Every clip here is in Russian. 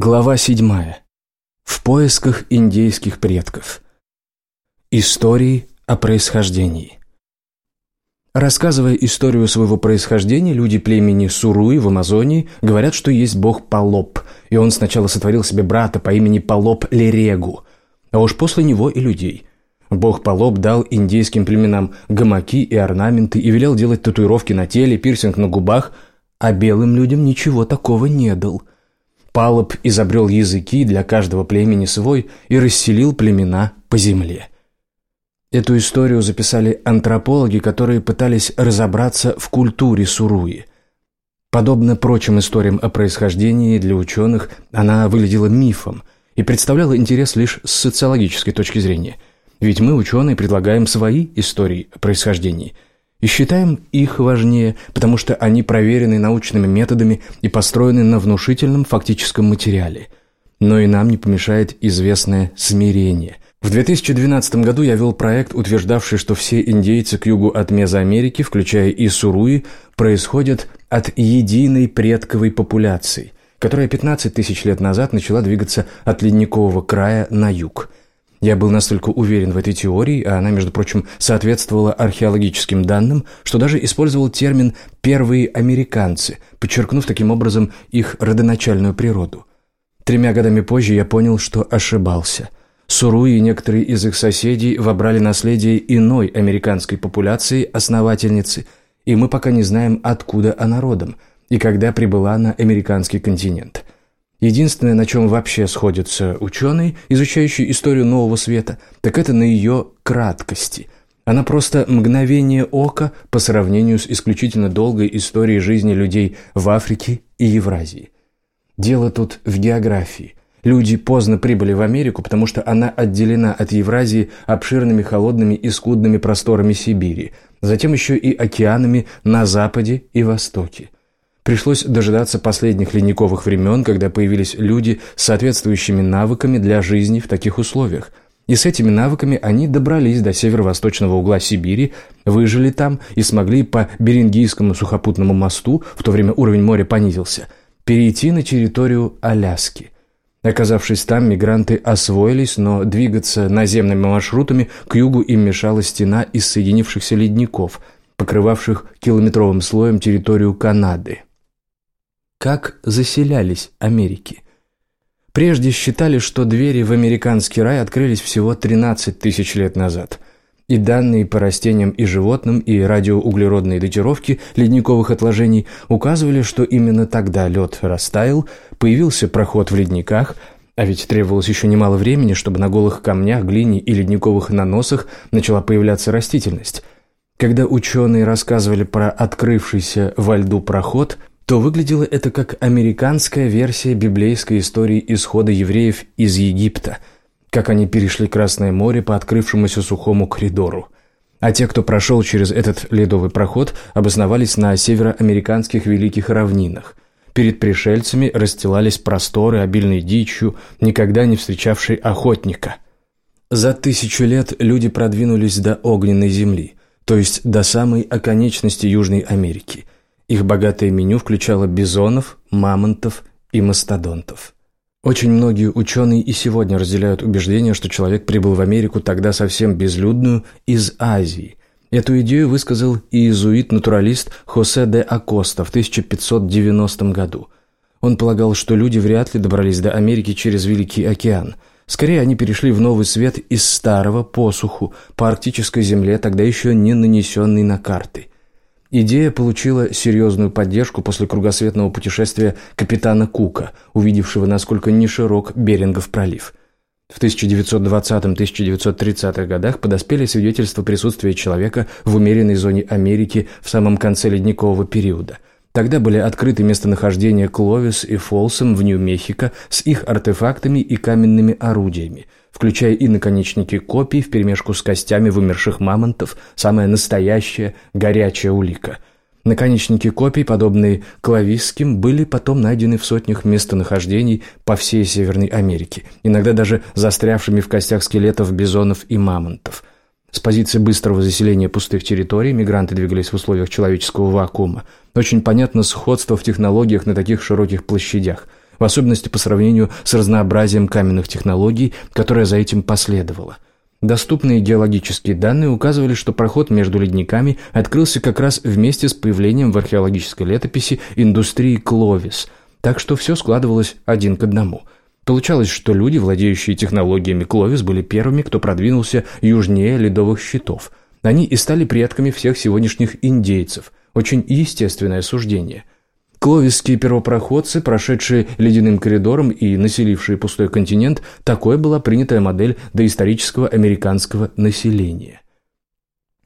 Глава 7. В поисках индейских предков. Истории о происхождении. Рассказывая историю своего происхождения, люди племени Суруи в Амазонии говорят, что есть бог Палоп, и он сначала сотворил себе брата по имени Палоп Лерегу, а уж после него и людей. Бог Палоп дал индейским племенам гамаки и орнаменты и велел делать татуировки на теле, пирсинг на губах, а белым людям ничего такого не дал – Палоб изобрел языки для каждого племени свой и расселил племена по земле. Эту историю записали антропологи, которые пытались разобраться в культуре Суруи. Подобно прочим историям о происхождении для ученых, она выглядела мифом и представляла интерес лишь с социологической точки зрения. Ведь мы, ученые, предлагаем свои истории о происхождении – и считаем их важнее, потому что они проверены научными методами и построены на внушительном фактическом материале. Но и нам не помешает известное смирение. В 2012 году я вел проект, утверждавший, что все индейцы к югу от Мезоамерики, включая и Суруи, происходят от единой предковой популяции, которая 15 тысяч лет назад начала двигаться от ледникового края на юг – я был настолько уверен в этой теории, а она, между прочим, соответствовала археологическим данным, что даже использовал термин «первые американцы», подчеркнув таким образом их родоначальную природу. Тремя годами позже я понял, что ошибался. Суруи и некоторые из их соседей вобрали наследие иной американской популяции, основательницы, и мы пока не знаем, откуда она родом и когда прибыла на американский континент – Единственное, на чем вообще сходятся ученые, изучающие историю Нового Света, так это на ее краткости. Она просто мгновение ока по сравнению с исключительно долгой историей жизни людей в Африке и Евразии. Дело тут в географии. Люди поздно прибыли в Америку, потому что она отделена от Евразии обширными холодными и скудными просторами Сибири, затем еще и океанами на западе и востоке. Пришлось дожидаться последних ледниковых времен, когда появились люди с соответствующими навыками для жизни в таких условиях. И с этими навыками они добрались до северо-восточного угла Сибири, выжили там и смогли по Берингийскому сухопутному мосту, в то время уровень моря понизился, перейти на территорию Аляски. Оказавшись там, мигранты освоились, но двигаться наземными маршрутами к югу им мешала стена из соединившихся ледников, покрывавших километровым слоем территорию Канады. Как заселялись Америки? Прежде считали, что двери в американский рай открылись всего 13 тысяч лет назад. И данные по растениям и животным, и радиоуглеродные датировки ледниковых отложений указывали, что именно тогда лед растаял, появился проход в ледниках, а ведь требовалось еще немало времени, чтобы на голых камнях, глине и ледниковых наносах начала появляться растительность. Когда ученые рассказывали про открывшийся во льду проход, то выглядело это как американская версия библейской истории исхода евреев из Египта, как они перешли Красное море по открывшемуся сухому коридору. А те, кто прошел через этот ледовый проход, обосновались на североамериканских великих равнинах. Перед пришельцами расстилались просторы, обильной дичью, никогда не встречавшей охотника. За тысячу лет люди продвинулись до огненной земли, то есть до самой оконечности Южной Америки – их богатое меню включало бизонов, мамонтов и мастодонтов. Очень многие ученые и сегодня разделяют убеждение, что человек прибыл в Америку тогда совсем безлюдную из Азии. Эту идею высказал иезуит-натуралист Хосе де Акоста в 1590 году. Он полагал, что люди вряд ли добрались до Америки через Великий океан. Скорее, они перешли в Новый Свет из старого посуху по арктической земле, тогда еще не нанесенной на карты – Идея получила серьезную поддержку после кругосветного путешествия капитана Кука, увидевшего, насколько не широк Берингов пролив. В 1920-1930-х годах подоспели свидетельства присутствия человека в умеренной зоне Америки в самом конце ледникового периода. Тогда были открыты местонахождения Кловис и Фолсом в Нью-Мехико с их артефактами и каменными орудиями – включая и наконечники копий вперемешку с костями вымерших мамонтов, самая настоящая горячая улика. Наконечники копий, подобные клависским, были потом найдены в сотнях местонахождений по всей Северной Америке, иногда даже застрявшими в костях скелетов бизонов и мамонтов. С позиции быстрого заселения пустых территорий мигранты двигались в условиях человеческого вакуума. Очень понятно сходство в технологиях на таких широких площадях – в особенности по сравнению с разнообразием каменных технологий, которое за этим последовало. Доступные геологические данные указывали, что проход между ледниками открылся как раз вместе с появлением в археологической летописи индустрии Кловис, так что все складывалось один к одному – Получалось, что люди, владеющие технологиями Кловис, были первыми, кто продвинулся южнее ледовых щитов. Они и стали предками всех сегодняшних индейцев. Очень естественное суждение. Кловисские первопроходцы, прошедшие ледяным коридором и населившие пустой континент, такой была принятая модель доисторического американского населения.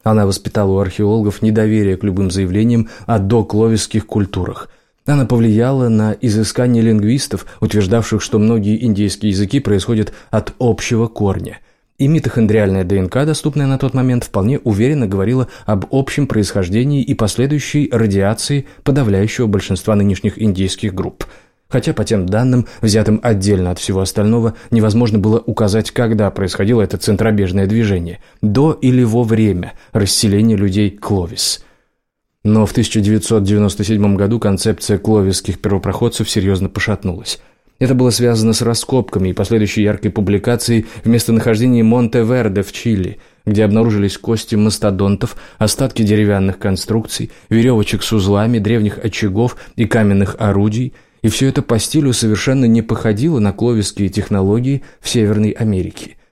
Она воспитала у археологов недоверие к любым заявлениям о докловисских культурах – она повлияла на изыскание лингвистов, утверждавших, что многие индийские языки происходят от общего корня. И митохондриальная ДНК, доступная на тот момент, вполне уверенно говорила об общем происхождении и последующей радиации подавляющего большинства нынешних индийских групп. Хотя по тем данным, взятым отдельно от всего остального, невозможно было указать, когда происходило это центробежное движение – до или во время расселения людей Кловис – но в 1997 году концепция кловисских первопроходцев серьезно пошатнулась. Это было связано с раскопками и последующей яркой публикацией в местонахождении Монте-Верде в Чили, где обнаружились кости мастодонтов, остатки деревянных конструкций, веревочек с узлами, древних очагов и каменных орудий, и все это по стилю совершенно не походило на кловисские технологии в Северной Америке –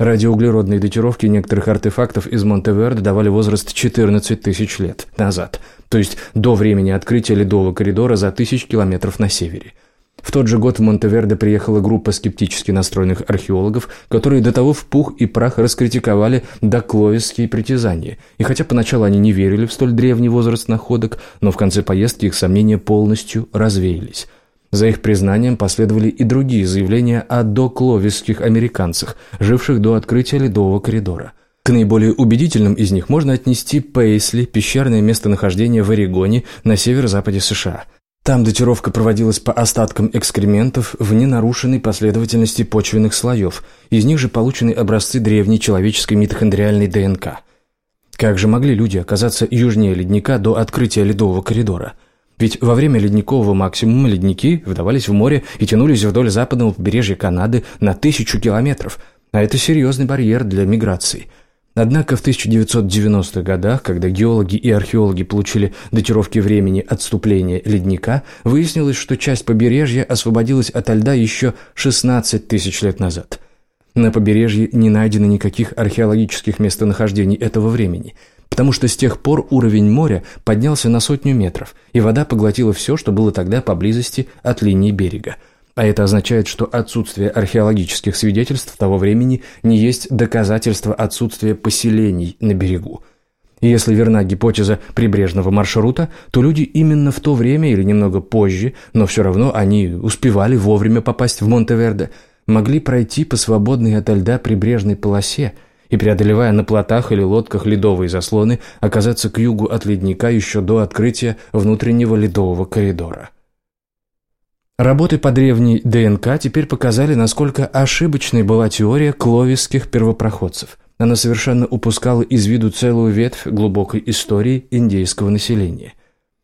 Радиоуглеродные датировки некоторых артефактов из Монтеверде давали возраст 14 тысяч лет назад, то есть до времени открытия ледового коридора за тысяч километров на севере. В тот же год в Монтеверде приехала группа скептически настроенных археологов, которые до того в пух и прах раскритиковали докловисские притязания. И хотя поначалу они не верили в столь древний возраст находок, но в конце поездки их сомнения полностью развеялись. За их признанием последовали и другие заявления о докловисских американцах, живших до открытия ледового коридора. К наиболее убедительным из них можно отнести Пейсли, пещерное местонахождение в Орегоне на северо-западе США. Там датировка проводилась по остаткам экскрементов в ненарушенной последовательности почвенных слоев, из них же получены образцы древней человеческой митохондриальной ДНК. Как же могли люди оказаться южнее ледника до открытия ледового коридора – ведь во время ледникового максимума ледники вдавались в море и тянулись вдоль западного побережья Канады на тысячу километров, а это серьезный барьер для миграции. Однако в 1990-х годах, когда геологи и археологи получили датировки времени отступления ледника, выяснилось, что часть побережья освободилась от льда еще 16 тысяч лет назад. На побережье не найдено никаких археологических местонахождений этого времени – потому что с тех пор уровень моря поднялся на сотню метров, и вода поглотила все, что было тогда поблизости от линии берега. А это означает, что отсутствие археологических свидетельств того времени не есть доказательство отсутствия поселений на берегу. Если верна гипотеза прибрежного маршрута, то люди именно в то время или немного позже, но все равно они успевали вовремя попасть в Монтеверде, могли пройти по свободной от льда прибрежной полосе – и, преодолевая на плотах или лодках ледовые заслоны, оказаться к югу от ледника еще до открытия внутреннего ледового коридора. Работы по древней ДНК теперь показали, насколько ошибочной была теория кловисских первопроходцев. Она совершенно упускала из виду целую ветвь глубокой истории индейского населения.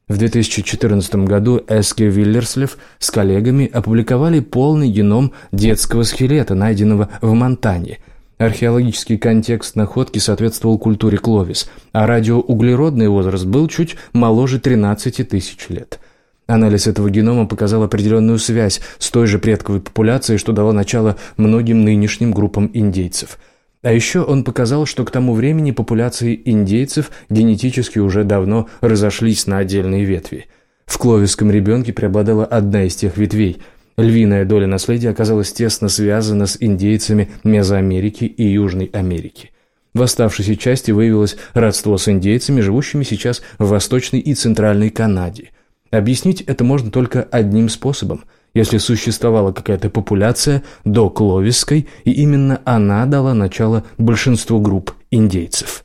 В 2014 году Эски Виллерслев с коллегами опубликовали полный геном детского скелета, найденного в Монтане – Археологический контекст находки соответствовал культуре Кловис, а радиоуглеродный возраст был чуть моложе 13 тысяч лет. Анализ этого генома показал определенную связь с той же предковой популяцией, что дало начало многим нынешним группам индейцев. А еще он показал, что к тому времени популяции индейцев генетически уже давно разошлись на отдельные ветви. В кловисском ребенке преобладала одна из тех ветвей – Львиная доля наследия оказалась тесно связана с индейцами Мезоамерики и Южной Америки. В оставшейся части выявилось родство с индейцами, живущими сейчас в Восточной и Центральной Канаде. Объяснить это можно только одним способом – если существовала какая-то популяция до Кловисской, и именно она дала начало большинству групп индейцев.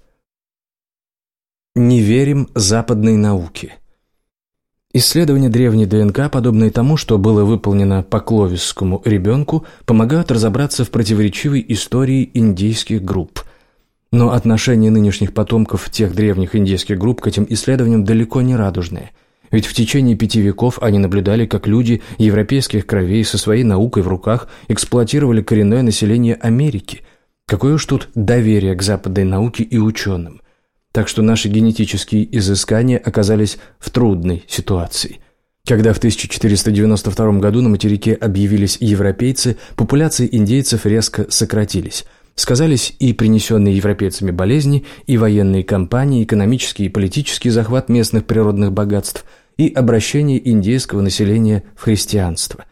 Не верим западной науке. Исследования древней ДНК, подобные тому, что было выполнено по кловисскому ребенку, помогают разобраться в противоречивой истории индийских групп. Но отношение нынешних потомков тех древних индийских групп к этим исследованиям далеко не радужное. Ведь в течение пяти веков они наблюдали, как люди европейских кровей со своей наукой в руках эксплуатировали коренное население Америки. Какое уж тут доверие к западной науке и ученым. Так что наши генетические изыскания оказались в трудной ситуации. Когда в 1492 году на материке объявились европейцы, популяции индейцев резко сократились – Сказались и принесенные европейцами болезни, и военные кампании, экономический и политический захват местных природных богатств, и обращение индейского населения в христианство.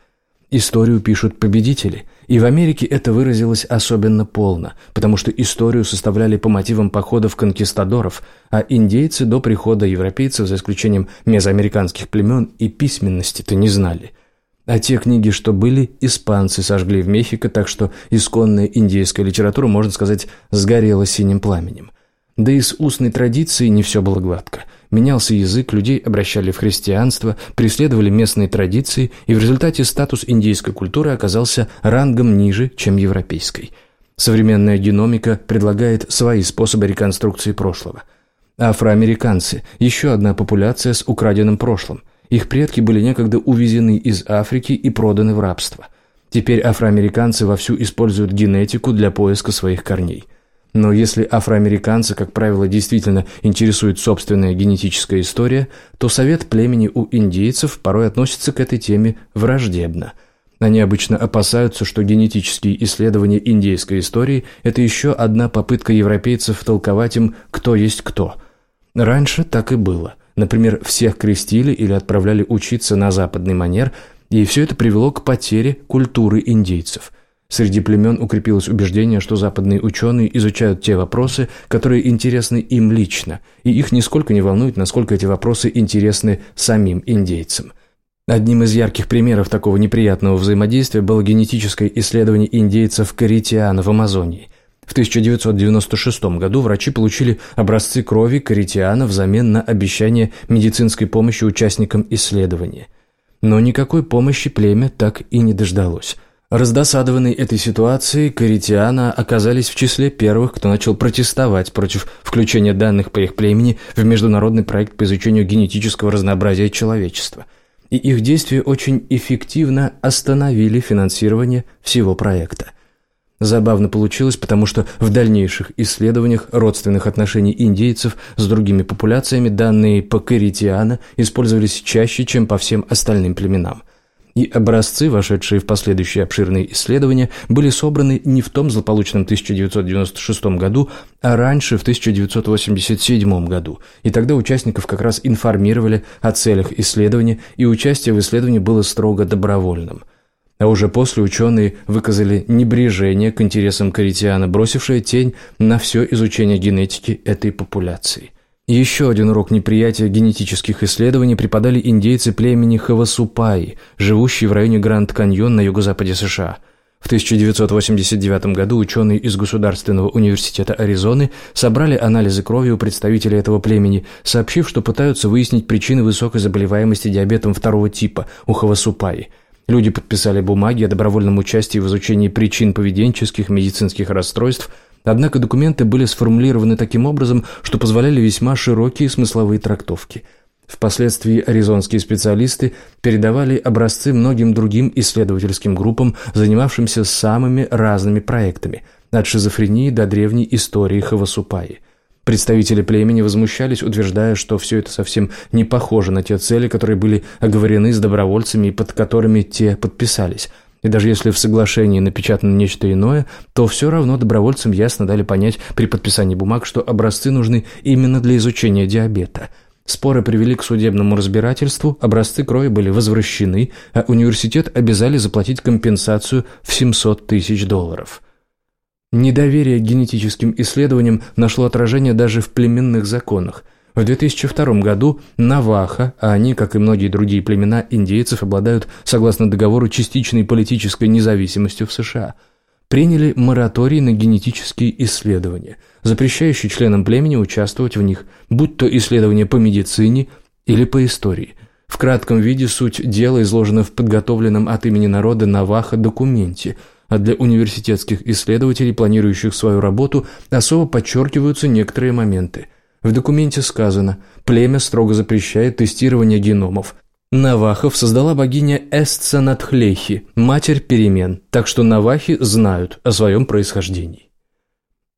Историю пишут победители, и в Америке это выразилось особенно полно, потому что историю составляли по мотивам походов конкистадоров, а индейцы до прихода европейцев, за исключением мезоамериканских племен, и письменности-то не знали. А те книги, что были, испанцы сожгли в Мехико, так что исконная индейская литература, можно сказать, сгорела синим пламенем. Да и с устной традицией не все было гладко. Менялся язык, людей обращали в христианство, преследовали местные традиции, и в результате статус индейской культуры оказался рангом ниже, чем европейской. Современная геномика предлагает свои способы реконструкции прошлого. Афроамериканцы – еще одна популяция с украденным прошлым. Их предки были некогда увезены из Африки и проданы в рабство. Теперь афроамериканцы вовсю используют генетику для поиска своих корней. Но если афроамериканцы, как правило, действительно интересует собственная генетическая история, то совет племени у индейцев порой относится к этой теме враждебно. Они обычно опасаются, что генетические исследования индейской истории – это еще одна попытка европейцев толковать им, кто есть кто. Раньше так и было. Например, всех крестили или отправляли учиться на западный манер, и все это привело к потере культуры индейцев. Среди племен укрепилось убеждение, что западные ученые изучают те вопросы, которые интересны им лично, и их нисколько не волнует, насколько эти вопросы интересны самим индейцам. Одним из ярких примеров такого неприятного взаимодействия было генетическое исследование индейцев Каритиана в Амазонии – в 1996 году врачи получили образцы крови каритиана взамен на обещание медицинской помощи участникам исследования. Но никакой помощи племя так и не дождалось. Раздосадованные этой ситуацией, каритиана оказались в числе первых, кто начал протестовать против включения данных по их племени в международный проект по изучению генетического разнообразия человечества. И их действия очень эффективно остановили финансирование всего проекта. Забавно получилось, потому что в дальнейших исследованиях родственных отношений индейцев с другими популяциями данные по Каритиана использовались чаще, чем по всем остальным племенам. И образцы, вошедшие в последующие обширные исследования, были собраны не в том злополучном 1996 году, а раньше, в 1987 году. И тогда участников как раз информировали о целях исследования, и участие в исследовании было строго добровольным – а уже после ученые выказали небрежение к интересам Каритиана, бросившее тень на все изучение генетики этой популяции. Еще один урок неприятия генетических исследований преподали индейцы племени Хавасупаи, живущие в районе Гранд-Каньон на юго-западе США. В 1989 году ученые из Государственного университета Аризоны собрали анализы крови у представителей этого племени, сообщив, что пытаются выяснить причины высокой заболеваемости диабетом второго типа у Хавасупаи – Люди подписали бумаги о добровольном участии в изучении причин поведенческих медицинских расстройств, однако документы были сформулированы таким образом, что позволяли весьма широкие смысловые трактовки. Впоследствии аризонские специалисты передавали образцы многим другим исследовательским группам, занимавшимся самыми разными проектами, от шизофрении до древней истории Хавасупаи – Представители племени возмущались, утверждая, что все это совсем не похоже на те цели, которые были оговорены с добровольцами и под которыми те подписались. И даже если в соглашении напечатано нечто иное, то все равно добровольцам ясно дали понять при подписании бумаг, что образцы нужны именно для изучения диабета. Споры привели к судебному разбирательству, образцы крови были возвращены, а университет обязали заплатить компенсацию в 700 тысяч долларов. Недоверие к генетическим исследованиям нашло отражение даже в племенных законах. В 2002 году Наваха, а они, как и многие другие племена индейцев, обладают, согласно договору, частичной политической независимостью в США, приняли мораторий на генетические исследования, запрещающий членам племени участвовать в них, будь то исследования по медицине или по истории. В кратком виде суть дела изложена в подготовленном от имени народа Наваха документе – а для университетских исследователей, планирующих свою работу, особо подчеркиваются некоторые моменты. В документе сказано, племя строго запрещает тестирование геномов. Навахов создала богиня Эсценатхлехи, матерь перемен, так что навахи знают о своем происхождении.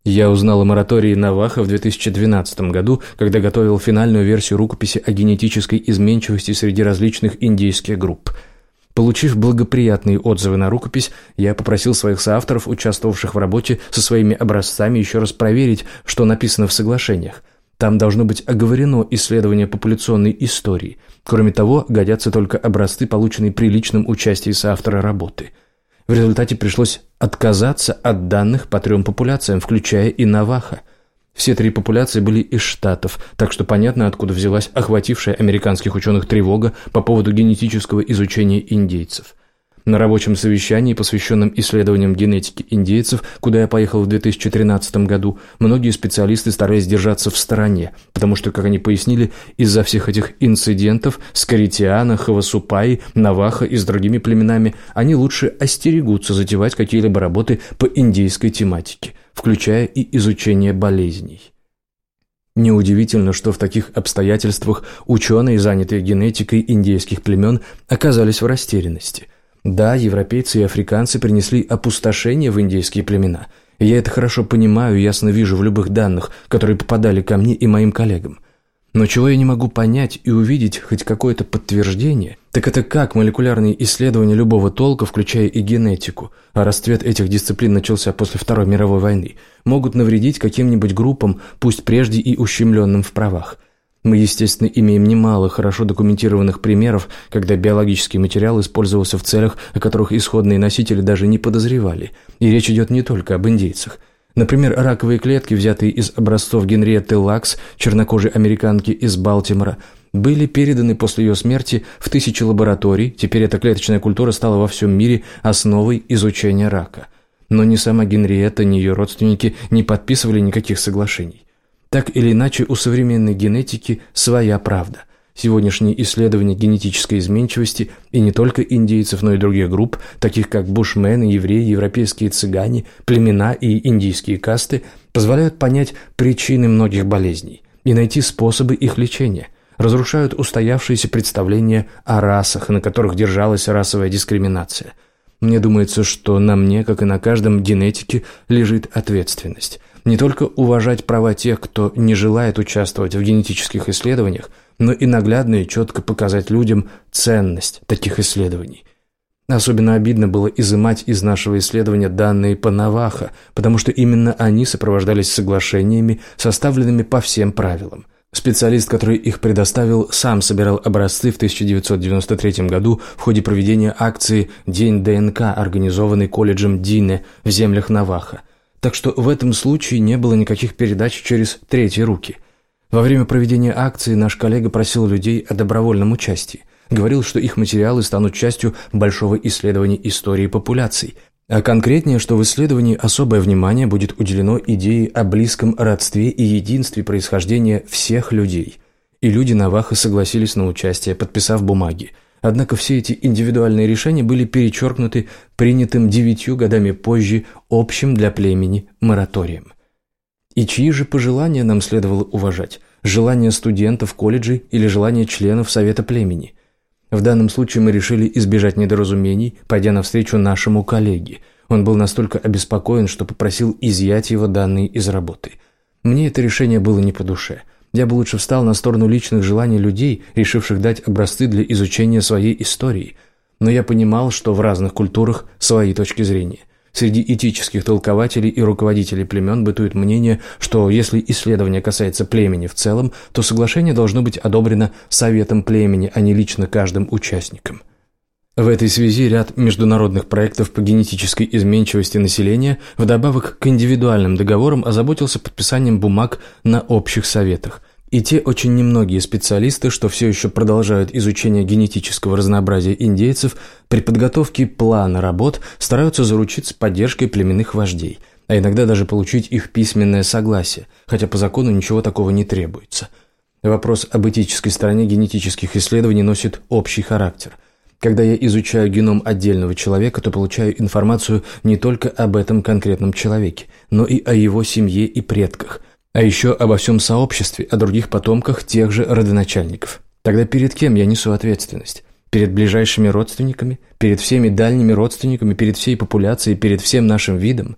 Я узнал о моратории Наваха в 2012 году, когда готовил финальную версию рукописи о генетической изменчивости среди различных индейских групп. Получив благоприятные отзывы на рукопись, я попросил своих соавторов, участвовавших в работе со своими образцами, еще раз проверить, что написано в соглашениях. Там должно быть оговорено исследование популяционной истории. Кроме того, годятся только образцы, полученные при личном участии соавтора работы – в результате пришлось отказаться от данных по трем популяциям, включая и Наваха. Все три популяции были из Штатов, так что понятно, откуда взялась охватившая американских ученых тревога по поводу генетического изучения индейцев. На рабочем совещании, посвященном исследованиям генетики индейцев, куда я поехал в 2013 году, многие специалисты старались держаться в стороне, потому что, как они пояснили, из-за всех этих инцидентов с Каритиана, Хавасупай, Наваха и с другими племенами, они лучше остерегутся затевать какие-либо работы по индейской тематике, включая и изучение болезней. Неудивительно, что в таких обстоятельствах ученые, занятые генетикой индейских племен, оказались в растерянности – да, европейцы и африканцы принесли опустошение в индейские племена. Я это хорошо понимаю и ясно вижу в любых данных, которые попадали ко мне и моим коллегам. Но чего я не могу понять и увидеть хоть какое-то подтверждение, так это как молекулярные исследования любого толка, включая и генетику, а расцвет этих дисциплин начался после Второй мировой войны, могут навредить каким-нибудь группам, пусть прежде и ущемленным в правах – мы, естественно, имеем немало хорошо документированных примеров, когда биологический материал использовался в целях, о которых исходные носители даже не подозревали. И речь идет не только об индейцах. Например, раковые клетки, взятые из образцов Генриетты Лакс, чернокожей американки из Балтимора, были переданы после ее смерти в тысячи лабораторий, теперь эта клеточная культура стала во всем мире основой изучения рака. Но ни сама Генриетта, ни ее родственники не подписывали никаких соглашений. Так или иначе, у современной генетики своя правда. Сегодняшние исследования генетической изменчивости и не только индейцев, но и других групп, таких как бушмены, евреи, европейские цыгане, племена и индийские касты, позволяют понять причины многих болезней и найти способы их лечения, разрушают устоявшиеся представления о расах, на которых держалась расовая дискриминация. Мне думается, что на мне, как и на каждом генетике, лежит ответственность – не только уважать права тех, кто не желает участвовать в генетических исследованиях, но и наглядно и четко показать людям ценность таких исследований. Особенно обидно было изымать из нашего исследования данные по Наваха, потому что именно они сопровождались соглашениями, составленными по всем правилам. Специалист, который их предоставил, сам собирал образцы в 1993 году в ходе проведения акции «День ДНК», организованной колледжем Дине в землях Наваха. Так что в этом случае не было никаких передач через третьи руки. Во время проведения акции наш коллега просил людей о добровольном участии. Говорил, что их материалы станут частью большого исследования истории популяций, а конкретнее, что в исследовании особое внимание будет уделено идее о близком родстве и единстве происхождения всех людей. И люди Наваха согласились на участие, подписав бумаги. Однако все эти индивидуальные решения были перечеркнуты принятым девятью годами позже общим для племени мораторием. И чьи же пожелания нам следовало уважать? Желания студентов колледжей или желания членов Совета племени? В данном случае мы решили избежать недоразумений, пойдя навстречу нашему коллеге. Он был настолько обеспокоен, что попросил изъять его данные из работы. Мне это решение было не по душе – я бы лучше встал на сторону личных желаний людей, решивших дать образцы для изучения своей истории. Но я понимал, что в разных культурах свои точки зрения. Среди этических толкователей и руководителей племен бытует мнение, что если исследование касается племени в целом, то соглашение должно быть одобрено советом племени, а не лично каждым участником. В этой связи ряд международных проектов по генетической изменчивости населения, вдобавок к индивидуальным договорам, озаботился подписанием бумаг на общих советах. И те очень немногие специалисты, что все еще продолжают изучение генетического разнообразия индейцев, при подготовке плана работ стараются заручиться поддержкой племенных вождей, а иногда даже получить их письменное согласие, хотя по закону ничего такого не требуется. Вопрос об этической стороне генетических исследований носит общий характер – когда я изучаю геном отдельного человека, то получаю информацию не только об этом конкретном человеке, но и о его семье и предках. А еще обо всем сообществе, о других потомках тех же родоначальников. Тогда перед кем я несу ответственность? Перед ближайшими родственниками? Перед всеми дальними родственниками? Перед всей популяцией? Перед всем нашим видом?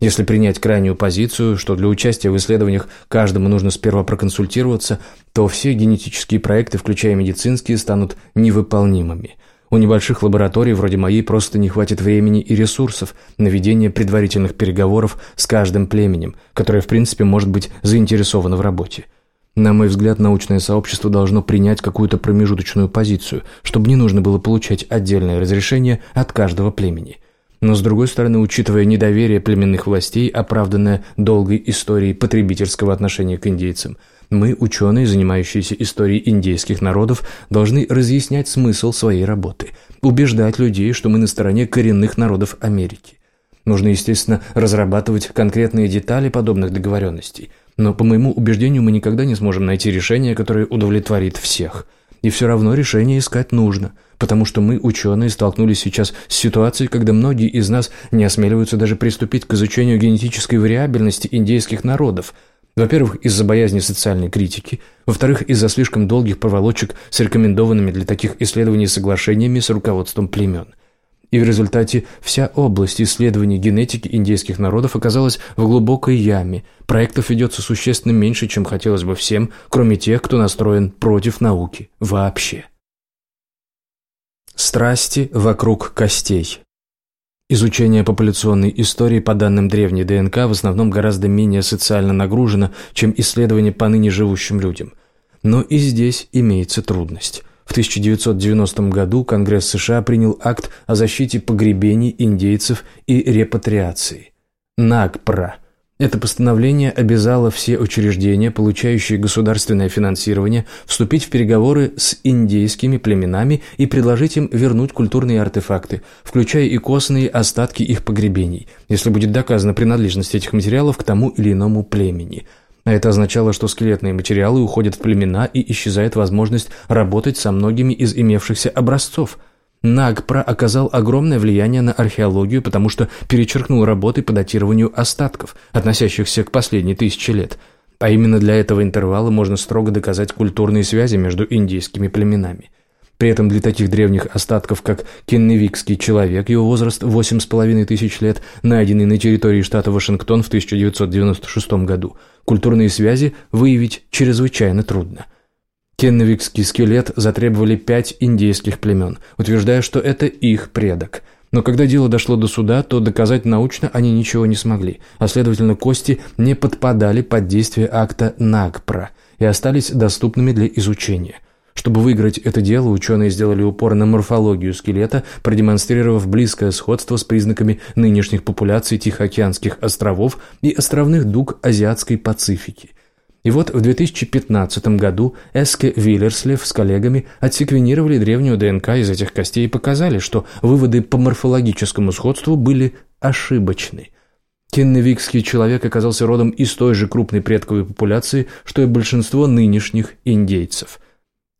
Если принять крайнюю позицию, что для участия в исследованиях каждому нужно сперва проконсультироваться, то все генетические проекты, включая медицинские, станут невыполнимыми. У небольших лабораторий вроде моей просто не хватит времени и ресурсов на ведение предварительных переговоров с каждым племенем, которое в принципе может быть заинтересовано в работе. На мой взгляд, научное сообщество должно принять какую-то промежуточную позицию, чтобы не нужно было получать отдельное разрешение от каждого племени – но, с другой стороны, учитывая недоверие племенных властей, оправданное долгой историей потребительского отношения к индейцам, мы, ученые, занимающиеся историей индейских народов, должны разъяснять смысл своей работы, убеждать людей, что мы на стороне коренных народов Америки. Нужно, естественно, разрабатывать конкретные детали подобных договоренностей, но, по моему убеждению, мы никогда не сможем найти решение, которое удовлетворит всех – и все равно решение искать нужно, потому что мы, ученые, столкнулись сейчас с ситуацией, когда многие из нас не осмеливаются даже приступить к изучению генетической вариабельности индейских народов. Во-первых, из-за боязни социальной критики, во-вторых, из-за слишком долгих проволочек с рекомендованными для таких исследований соглашениями с руководством племен и в результате вся область исследований генетики индейских народов оказалась в глубокой яме. Проектов ведется существенно меньше, чем хотелось бы всем, кроме тех, кто настроен против науки вообще. Страсти вокруг костей Изучение популяционной истории по данным древней ДНК в основном гораздо менее социально нагружено, чем исследование по ныне живущим людям. Но и здесь имеется трудность. В 1990 году Конгресс США принял акт о защите погребений индейцев и репатриации. НАГПРА. Это постановление обязало все учреждения, получающие государственное финансирование, вступить в переговоры с индейскими племенами и предложить им вернуть культурные артефакты, включая и костные остатки их погребений, если будет доказана принадлежность этих материалов к тому или иному племени – а это означало, что скелетные материалы уходят в племена и исчезает возможность работать со многими из имевшихся образцов. Нагпра оказал огромное влияние на археологию, потому что перечеркнул работы по датированию остатков, относящихся к последней тысяче лет. А именно для этого интервала можно строго доказать культурные связи между индейскими племенами. При этом для таких древних остатков, как кенневикский человек, его возраст 8,5 тысяч лет, найденный на территории штата Вашингтон в 1996 году, культурные связи выявить чрезвычайно трудно. Кенневикский скелет затребовали пять индейских племен, утверждая, что это их предок. Но когда дело дошло до суда, то доказать научно они ничего не смогли, а следовательно кости не подпадали под действие акта Нагпра и остались доступными для изучения – чтобы выиграть это дело, ученые сделали упор на морфологию скелета, продемонстрировав близкое сходство с признаками нынешних популяций Тихоокеанских островов и островных дуг Азиатской Пацифики. И вот в 2015 году Эске Виллерслев с коллегами отсеквенировали древнюю ДНК из этих костей и показали, что выводы по морфологическому сходству были ошибочны. Кенневикский человек оказался родом из той же крупной предковой популяции, что и большинство нынешних индейцев –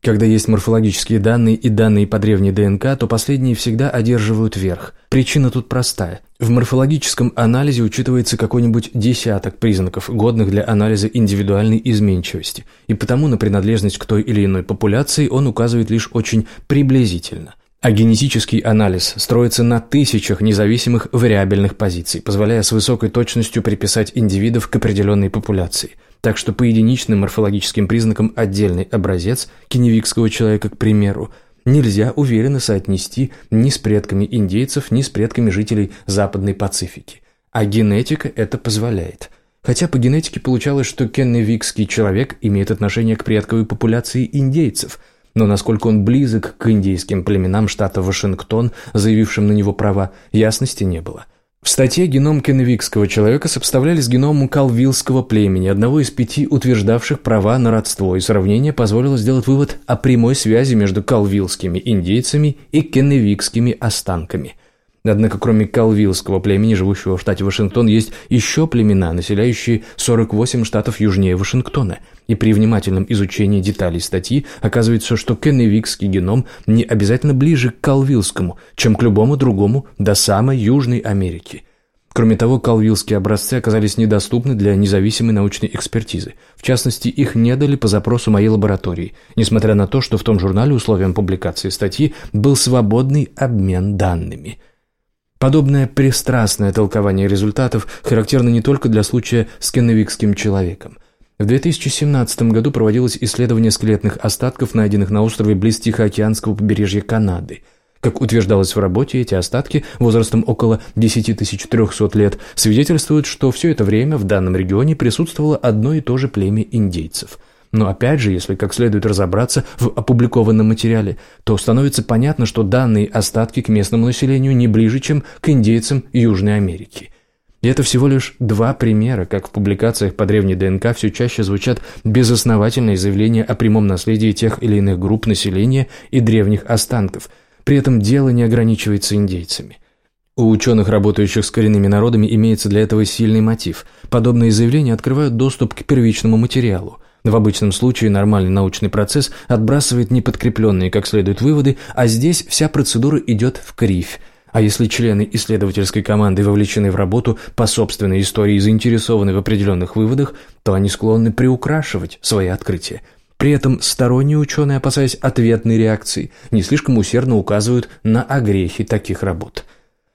когда есть морфологические данные и данные по древней ДНК, то последние всегда одерживают верх. Причина тут простая. В морфологическом анализе учитывается какой-нибудь десяток признаков, годных для анализа индивидуальной изменчивости, и потому на принадлежность к той или иной популяции он указывает лишь очень приблизительно. А генетический анализ строится на тысячах независимых вариабельных позиций, позволяя с высокой точностью приписать индивидов к определенной популяции – так что по единичным морфологическим признакам отдельный образец кеневикского человека, к примеру, нельзя уверенно соотнести ни с предками индейцев, ни с предками жителей Западной Пацифики. А генетика это позволяет. Хотя по генетике получалось, что кенневикский человек имеет отношение к предковой популяции индейцев, но насколько он близок к индейским племенам штата Вашингтон, заявившим на него права, ясности не было. В статье геном кенвикского человека сопоставляли с геномом калвилского племени, одного из пяти утверждавших права на родство, и сравнение позволило сделать вывод о прямой связи между калвилскими индейцами и кенневикскими останками. Однако кроме калвилского племени, живущего в штате Вашингтон, есть еще племена, населяющие 48 штатов южнее Вашингтона. И при внимательном изучении деталей статьи оказывается, что кенневикский геном не обязательно ближе к калвилскому, чем к любому другому до самой Южной Америки. Кроме того, калвилские образцы оказались недоступны для независимой научной экспертизы. В частности, их не дали по запросу моей лаборатории, несмотря на то, что в том журнале условием публикации статьи был свободный обмен данными. Подобное пристрастное толкование результатов характерно не только для случая с кенневикским человеком. В 2017 году проводилось исследование скелетных остатков, найденных на острове близ Тихоокеанского побережья Канады – как утверждалось в работе, эти остатки возрастом около 10 300 лет свидетельствуют, что все это время в данном регионе присутствовало одно и то же племя индейцев. Но опять же, если как следует разобраться в опубликованном материале, то становится понятно, что данные остатки к местному населению не ближе, чем к индейцам Южной Америки. И это всего лишь два примера, как в публикациях по древней ДНК все чаще звучат безосновательные заявления о прямом наследии тех или иных групп населения и древних останков – при этом дело не ограничивается индейцами. У ученых, работающих с коренными народами, имеется для этого сильный мотив. Подобные заявления открывают доступ к первичному материалу. В обычном случае нормальный научный процесс отбрасывает неподкрепленные как следует выводы, а здесь вся процедура идет в кривь. А если члены исследовательской команды вовлечены в работу по собственной истории и заинтересованы в определенных выводах, то они склонны приукрашивать свои открытия – при этом сторонние ученые, опасаясь ответной реакции, не слишком усердно указывают на огрехи таких работ.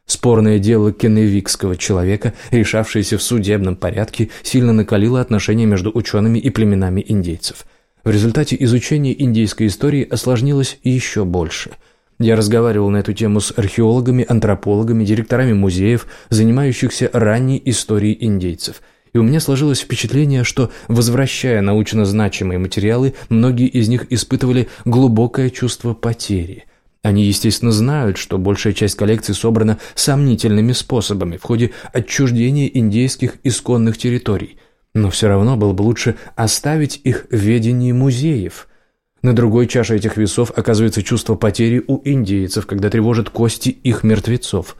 Спорное дело кенневикского человека, решавшееся в судебном порядке, сильно накалило отношения между учеными и племенами индейцев. В результате изучения индейской истории осложнилось еще больше – я разговаривал на эту тему с археологами, антропологами, директорами музеев, занимающихся ранней историей индейцев – и у меня сложилось впечатление, что, возвращая научно значимые материалы, многие из них испытывали глубокое чувство потери. Они, естественно, знают, что большая часть коллекции собрана сомнительными способами в ходе отчуждения индейских исконных территорий, но все равно было бы лучше оставить их в ведении музеев – на другой чаше этих весов оказывается чувство потери у индейцев, когда тревожат кости их мертвецов.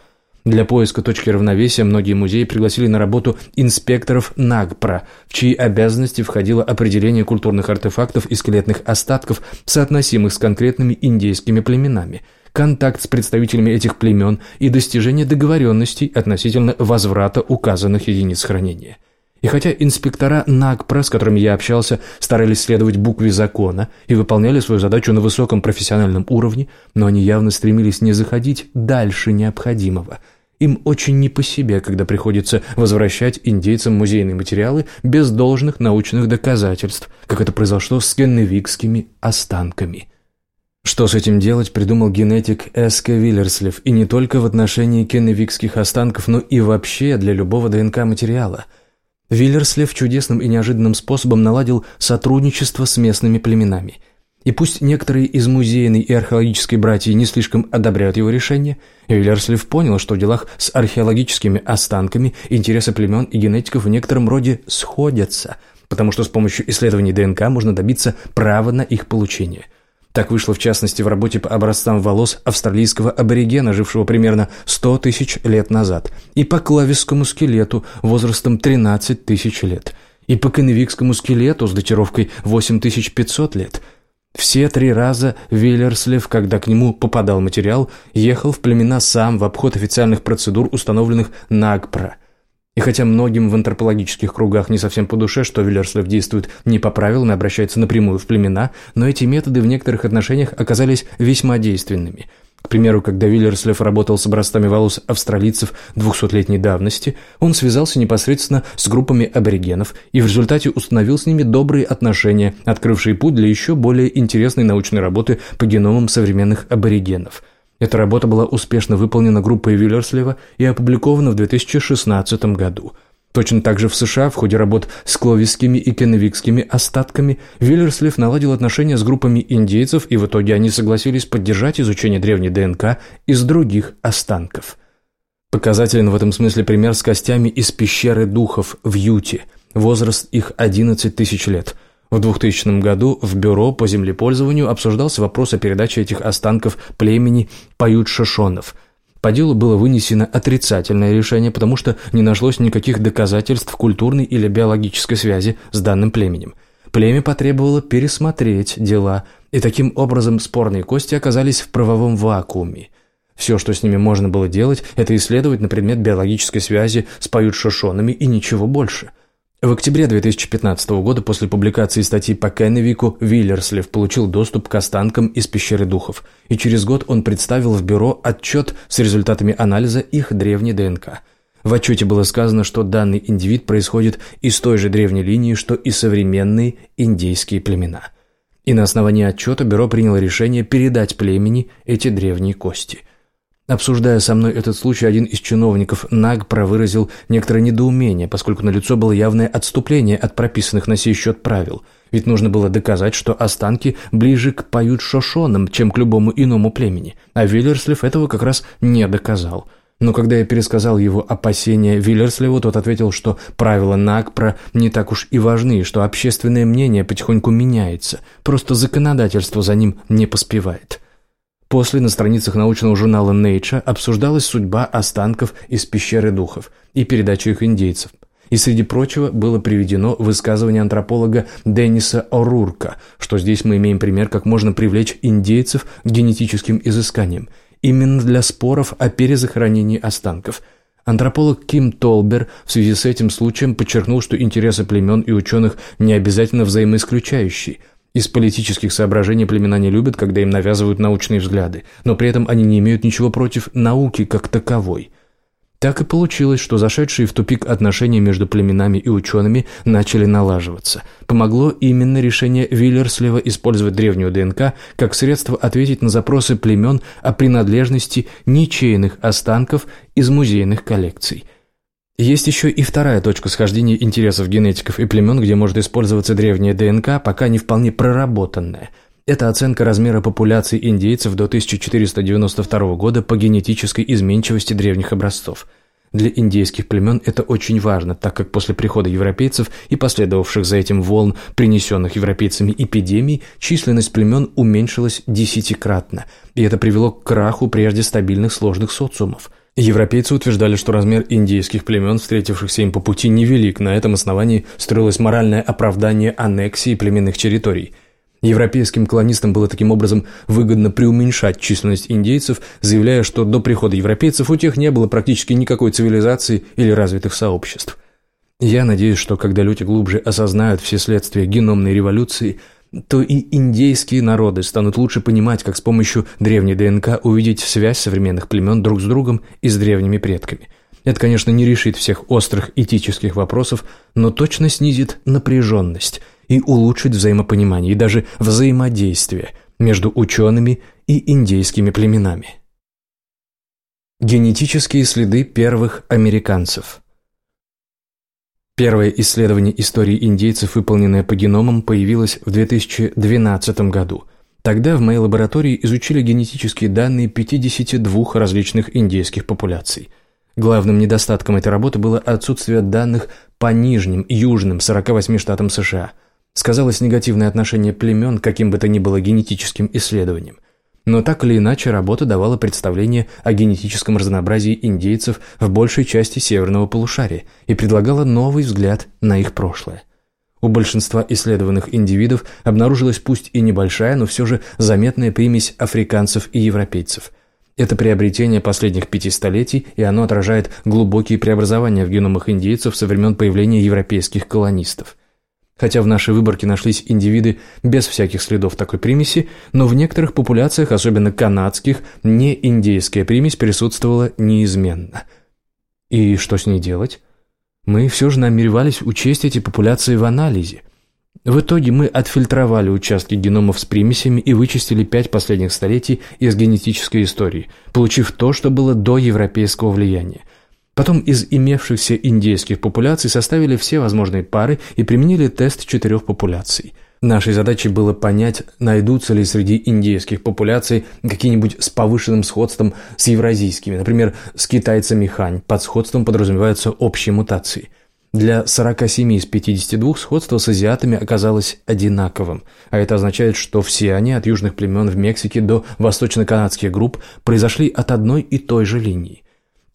Для поиска точки равновесия многие музеи пригласили на работу инспекторов НАГПРА, в чьи обязанности входило определение культурных артефактов и скелетных остатков, соотносимых с конкретными индейскими племенами, контакт с представителями этих племен и достижение договоренностей относительно возврата указанных единиц хранения. И хотя инспектора НАГПРА, с которыми я общался, старались следовать букве закона и выполняли свою задачу на высоком профессиональном уровне, но они явно стремились не заходить дальше необходимого – им очень не по себе, когда приходится возвращать индейцам музейные материалы без должных научных доказательств, как это произошло с кенневикскими останками. Что с этим делать, придумал генетик Эске Виллерслев, и не только в отношении кенневикских останков, но и вообще для любого ДНК-материала. Виллерслев чудесным и неожиданным способом наладил сотрудничество с местными племенами – и пусть некоторые из музейной и археологической братьи не слишком одобряют его решение, Виллерслев понял, что в делах с археологическими останками интересы племен и генетиков в некотором роде сходятся, потому что с помощью исследований ДНК можно добиться права на их получение. Так вышло в частности в работе по образцам волос австралийского аборигена, жившего примерно 100 тысяч лет назад, и по клависскому скелету возрастом 13 тысяч лет, и по коневикскому скелету с датировкой 8500 лет – все три раза Виллерслев, когда к нему попадал материал, ехал в племена сам в обход официальных процедур, установленных НАГПРО. И хотя многим в антропологических кругах не совсем по душе, что Виллерслев действует не по правилам и обращается напрямую в племена, но эти методы в некоторых отношениях оказались весьма действенными – к примеру, когда Виллерслев работал с образцами волос австралийцев 200-летней давности, он связался непосредственно с группами аборигенов и в результате установил с ними добрые отношения, открывшие путь для еще более интересной научной работы по геномам современных аборигенов. Эта работа была успешно выполнена группой Виллерслева и опубликована в 2016 году – Точно так же в США в ходе работ с кловискими и кенневикскими остатками Виллерслев наладил отношения с группами индейцев, и в итоге они согласились поддержать изучение древней ДНК из других останков. Показателен в этом смысле пример с костями из пещеры духов в Юте. Возраст их 11 тысяч лет. В 2000 году в Бюро по землепользованию обсуждался вопрос о передаче этих останков племени Пают-Шашонов – по делу было вынесено отрицательное решение, потому что не нашлось никаких доказательств культурной или биологической связи с данным племенем. Племя потребовало пересмотреть дела, и таким образом спорные кости оказались в правовом вакууме. Все, что с ними можно было делать, это исследовать на предмет биологической связи с поют-шошонами и ничего больше. В октябре 2015 года после публикации статьи по Кенневику Виллерслев получил доступ к останкам из пещеры духов, и через год он представил в бюро отчет с результатами анализа их древней ДНК. В отчете было сказано, что данный индивид происходит из той же древней линии, что и современные индейские племена. И на основании отчета бюро приняло решение передать племени эти древние кости – Обсуждая со мной этот случай, один из чиновников Нагпра выразил некоторое недоумение, поскольку на лицо было явное отступление от прописанных на сей счет правил. Ведь нужно было доказать, что останки ближе к поют шошонам, чем к любому иному племени. А Виллерслев этого как раз не доказал. Но когда я пересказал его опасения Виллерслеву, тот ответил, что правила Нагпра не так уж и важны, что общественное мнение потихоньку меняется, просто законодательство за ним не поспевает. После на страницах научного журнала Nature обсуждалась судьба останков из пещеры духов и передача их индейцев. И среди прочего было приведено высказывание антрополога Денниса Орурка, что здесь мы имеем пример, как можно привлечь индейцев к генетическим изысканиям, именно для споров о перезахоронении останков. Антрополог Ким Толбер в связи с этим случаем подчеркнул, что интересы племен и ученых не обязательно взаимоисключающие – из политических соображений племена не любят, когда им навязывают научные взгляды, но при этом они не имеют ничего против науки как таковой. Так и получилось, что зашедшие в тупик отношения между племенами и учеными начали налаживаться. Помогло именно решение Виллерслева использовать древнюю ДНК как средство ответить на запросы племен о принадлежности ничейных останков из музейных коллекций – есть еще и вторая точка схождения интересов генетиков и племен, где может использоваться древняя ДНК, пока не вполне проработанная. Это оценка размера популяции индейцев до 1492 года по генетической изменчивости древних образцов. Для индейских племен это очень важно, так как после прихода европейцев и последовавших за этим волн, принесенных европейцами эпидемий, численность племен уменьшилась десятикратно, и это привело к краху прежде стабильных сложных социумов – Европейцы утверждали, что размер индейских племен, встретившихся им по пути, невелик. На этом основании строилось моральное оправдание аннексии племенных территорий. Европейским колонистам было таким образом выгодно преуменьшать численность индейцев, заявляя, что до прихода европейцев у тех не было практически никакой цивилизации или развитых сообществ. Я надеюсь, что когда люди глубже осознают все следствия геномной революции – то и индейские народы станут лучше понимать, как с помощью древней ДНК увидеть связь современных племен друг с другом и с древними предками. Это, конечно, не решит всех острых этических вопросов, но точно снизит напряженность и улучшит взаимопонимание и даже взаимодействие между учеными и индейскими племенами. Генетические следы первых американцев – Первое исследование истории индейцев, выполненное по геномам, появилось в 2012 году. Тогда в моей лаборатории изучили генетические данные 52 различных индейских популяций. Главным недостатком этой работы было отсутствие данных по нижним, южным 48 штатам США. Сказалось негативное отношение племен к каким бы то ни было генетическим исследованиям. Но так или иначе работа давала представление о генетическом разнообразии индейцев в большей части северного полушария и предлагала новый взгляд на их прошлое. У большинства исследованных индивидов обнаружилась пусть и небольшая, но все же заметная примесь африканцев и европейцев. Это приобретение последних пяти столетий, и оно отражает глубокие преобразования в геномах индейцев со времен появления европейских колонистов – Хотя в нашей выборке нашлись индивиды без всяких следов такой примеси, но в некоторых популяциях, особенно канадских, не индейская примесь присутствовала неизменно. И что с ней делать? Мы все же намеревались учесть эти популяции в анализе. В итоге мы отфильтровали участки геномов с примесями и вычистили пять последних столетий из генетической истории, получив то, что было до европейского влияния – Потом из имевшихся индейских популяций составили все возможные пары и применили тест четырех популяций. Нашей задачей было понять, найдутся ли среди индейских популяций какие-нибудь с повышенным сходством с евразийскими, например, с китайцами хань. Под сходством подразумеваются общие мутации. Для 47 из 52 сходство с азиатами оказалось одинаковым, а это означает, что все они от южных племен в Мексике до восточно-канадских групп произошли от одной и той же линии.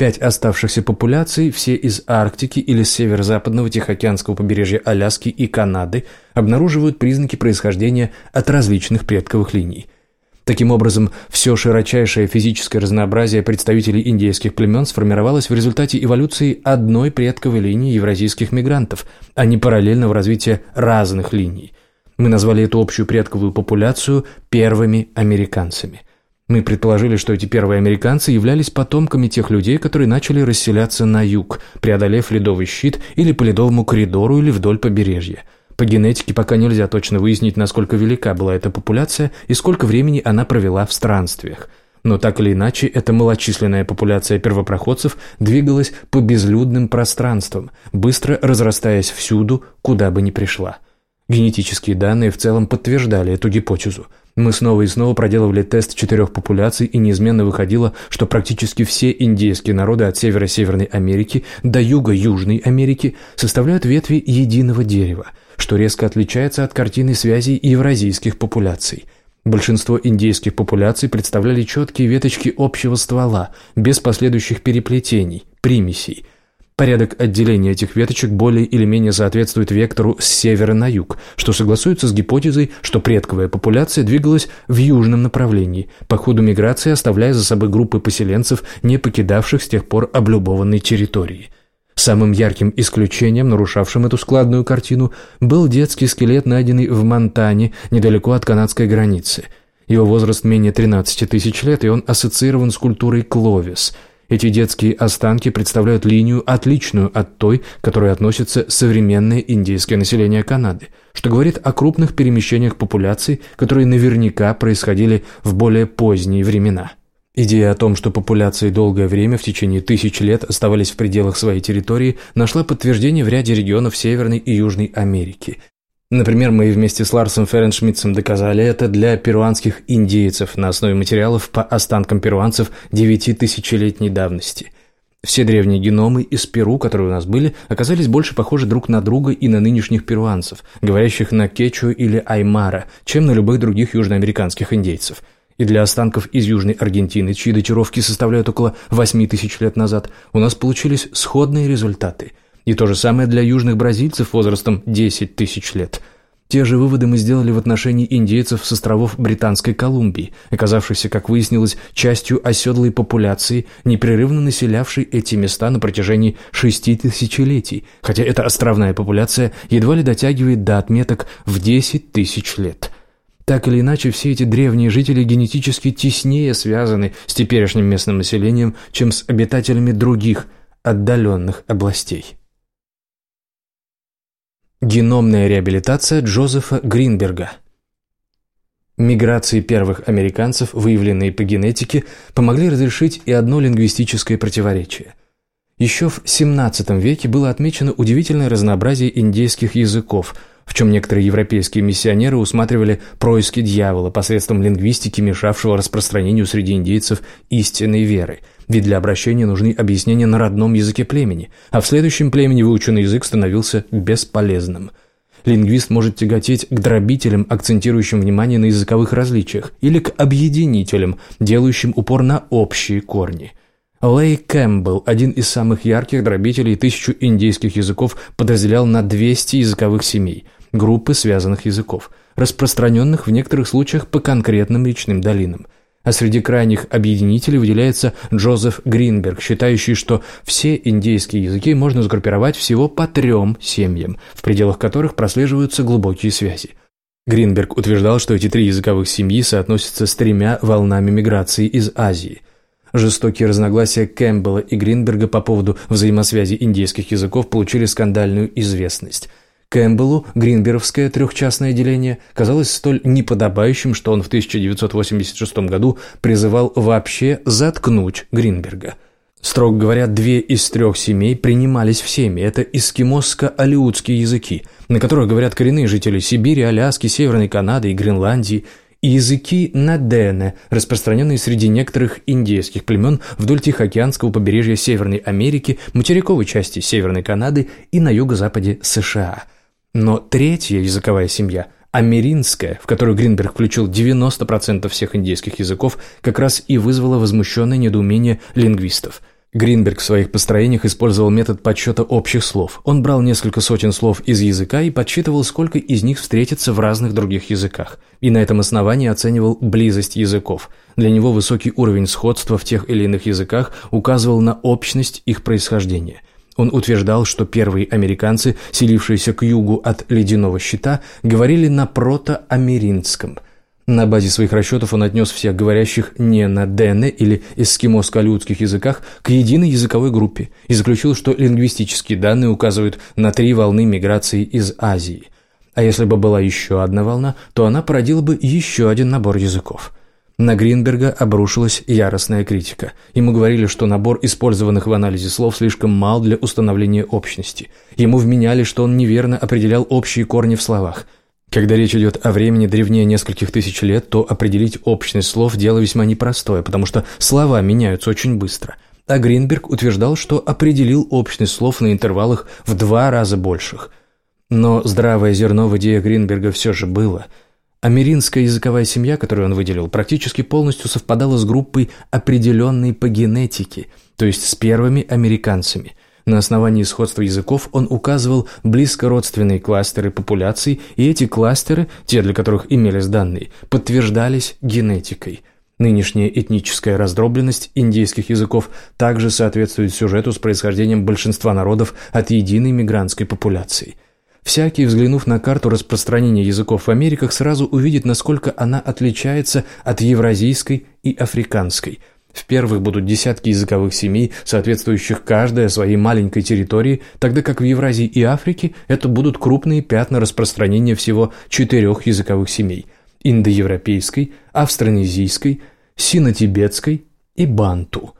Пять оставшихся популяций, все из Арктики или северо-западного Тихоокеанского побережья Аляски и Канады, обнаруживают признаки происхождения от различных предковых линий. Таким образом, все широчайшее физическое разнообразие представителей индейских племен сформировалось в результате эволюции одной предковой линии евразийских мигрантов, а не параллельного развития разных линий. Мы назвали эту общую предковую популяцию первыми американцами. Мы предположили, что эти первые американцы являлись потомками тех людей, которые начали расселяться на юг, преодолев ледовый щит или по ледовому коридору или вдоль побережья – по генетике пока нельзя точно выяснить, насколько велика была эта популяция и сколько времени она провела в странствиях. Но так или иначе, эта малочисленная популяция первопроходцев двигалась по безлюдным пространствам, быстро разрастаясь всюду, куда бы ни пришла. Генетические данные в целом подтверждали эту гипотезу. Мы снова и снова проделывали тест четырех популяций, и неизменно выходило, что практически все индейские народы от севера Северной Америки до юга Южной Америки составляют ветви единого дерева – что резко отличается от картины связей евразийских популяций. Большинство индейских популяций представляли четкие веточки общего ствола, без последующих переплетений, примесей. Порядок отделения этих веточек более или менее соответствует вектору с севера на юг, что согласуется с гипотезой, что предковая популяция двигалась в южном направлении, по ходу миграции оставляя за собой группы поселенцев, не покидавших с тех пор облюбованной территории – Самым ярким исключением, нарушавшим эту складную картину, был детский скелет, найденный в Монтане, недалеко от канадской границы. Его возраст менее 13 тысяч лет, и он ассоциирован с культурой Кловис. Эти детские останки представляют линию, отличную от той, к которой относится современное индейское население Канады, что говорит о крупных перемещениях популяций, которые наверняка происходили в более поздние времена. Идея о том, что популяции долгое время, в течение тысяч лет, оставались в пределах своей территории, нашла подтверждение в ряде регионов Северной и Южной Америки. Например, мы вместе с Ларсом Ференшмитцем доказали это для перуанских индейцев на основе материалов по останкам перуанцев 9 тысячелетней давности. Все древние геномы из Перу, которые у нас были, оказались больше похожи друг на друга и на нынешних перуанцев, говорящих на кечу или аймара, чем на любых других южноамериканских индейцев – и для останков из Южной Аргентины, чьи датировки составляют около 8 тысяч лет назад, у нас получились сходные результаты. И то же самое для южных бразильцев возрастом 10 тысяч лет. Те же выводы мы сделали в отношении индейцев с островов Британской Колумбии, оказавшихся, как выяснилось, частью оседлой популяции, непрерывно населявшей эти места на протяжении шести тысячелетий, хотя эта островная популяция едва ли дотягивает до отметок в 10 тысяч лет – так или иначе, все эти древние жители генетически теснее связаны с теперешним местным населением, чем с обитателями других отдаленных областей. Геномная реабилитация Джозефа Гринберга Миграции первых американцев, выявленные по генетике, помогли разрешить и одно лингвистическое противоречие. Еще в XVII веке было отмечено удивительное разнообразие индейских языков – в чем некоторые европейские миссионеры усматривали происки дьявола посредством лингвистики, мешавшего распространению среди индейцев истинной веры. Ведь для обращения нужны объяснения на родном языке племени, а в следующем племени выученный язык становился бесполезным. Лингвист может тяготеть к дробителям, акцентирующим внимание на языковых различиях, или к объединителям, делающим упор на общие корни – Лэй Кэмпбелл, один из самых ярких дробителей тысячу индейских языков, подразделял на 200 языковых семей – группы связанных языков, распространенных в некоторых случаях по конкретным речным долинам. А среди крайних объединителей выделяется Джозеф Гринберг, считающий, что все индейские языки можно сгруппировать всего по трем семьям, в пределах которых прослеживаются глубокие связи. Гринберг утверждал, что эти три языковых семьи соотносятся с тремя волнами миграции из Азии. Жестокие разногласия Кэмпбелла и Гринберга по поводу взаимосвязи индейских языков получили скандальную известность – Кэмпбеллу гринберовское трехчастное деление казалось столь неподобающим, что он в 1986 году призывал вообще заткнуть Гринберга. Строго говоря, две из трех семей принимались всеми. Это эскимосско-алиутские языки, на которых говорят коренные жители Сибири, Аляски, Северной Канады и Гренландии, и языки надене, распространенные среди некоторых индейских племен вдоль Тихоокеанского побережья Северной Америки, материковой части Северной Канады и на юго-западе США – но третья языковая семья, америнская, в которую Гринберг включил 90% всех индейских языков, как раз и вызвала возмущенное недоумение лингвистов. Гринберг в своих построениях использовал метод подсчета общих слов. Он брал несколько сотен слов из языка и подсчитывал, сколько из них встретится в разных других языках. И на этом основании оценивал близость языков. Для него высокий уровень сходства в тех или иных языках указывал на общность их происхождения. Он утверждал, что первые американцы, селившиеся к югу от ледяного щита, говорили на протоамеринском – на базе своих расчетов он отнес всех говорящих не на Дене или эскимоско-людских языках к единой языковой группе и заключил, что лингвистические данные указывают на три волны миграции из Азии. А если бы была еще одна волна, то она породила бы еще один набор языков. На Гринберга обрушилась яростная критика. Ему говорили, что набор использованных в анализе слов слишком мал для установления общности. Ему вменяли, что он неверно определял общие корни в словах – когда речь идет о времени древнее нескольких тысяч лет, то определить общность слов – дело весьма непростое, потому что слова меняются очень быстро. А Гринберг утверждал, что определил общность слов на интервалах в два раза больших. Но здравое зерно в идее Гринберга все же было. Америнская языковая семья, которую он выделил, практически полностью совпадала с группой, определенной по генетике, то есть с первыми американцами – на основании сходства языков он указывал близкородственные кластеры популяций, и эти кластеры, те, для которых имелись данные, подтверждались генетикой. Нынешняя этническая раздробленность индейских языков также соответствует сюжету с происхождением большинства народов от единой мигрантской популяции. Всякий, взглянув на карту распространения языков в Америках, сразу увидит, насколько она отличается от евразийской и африканской – в первых будут десятки языковых семей, соответствующих каждой своей маленькой территории, тогда как в Евразии и Африке это будут крупные пятна распространения всего четырех языковых семей – индоевропейской, австронезийской, сино-тибетской и банту.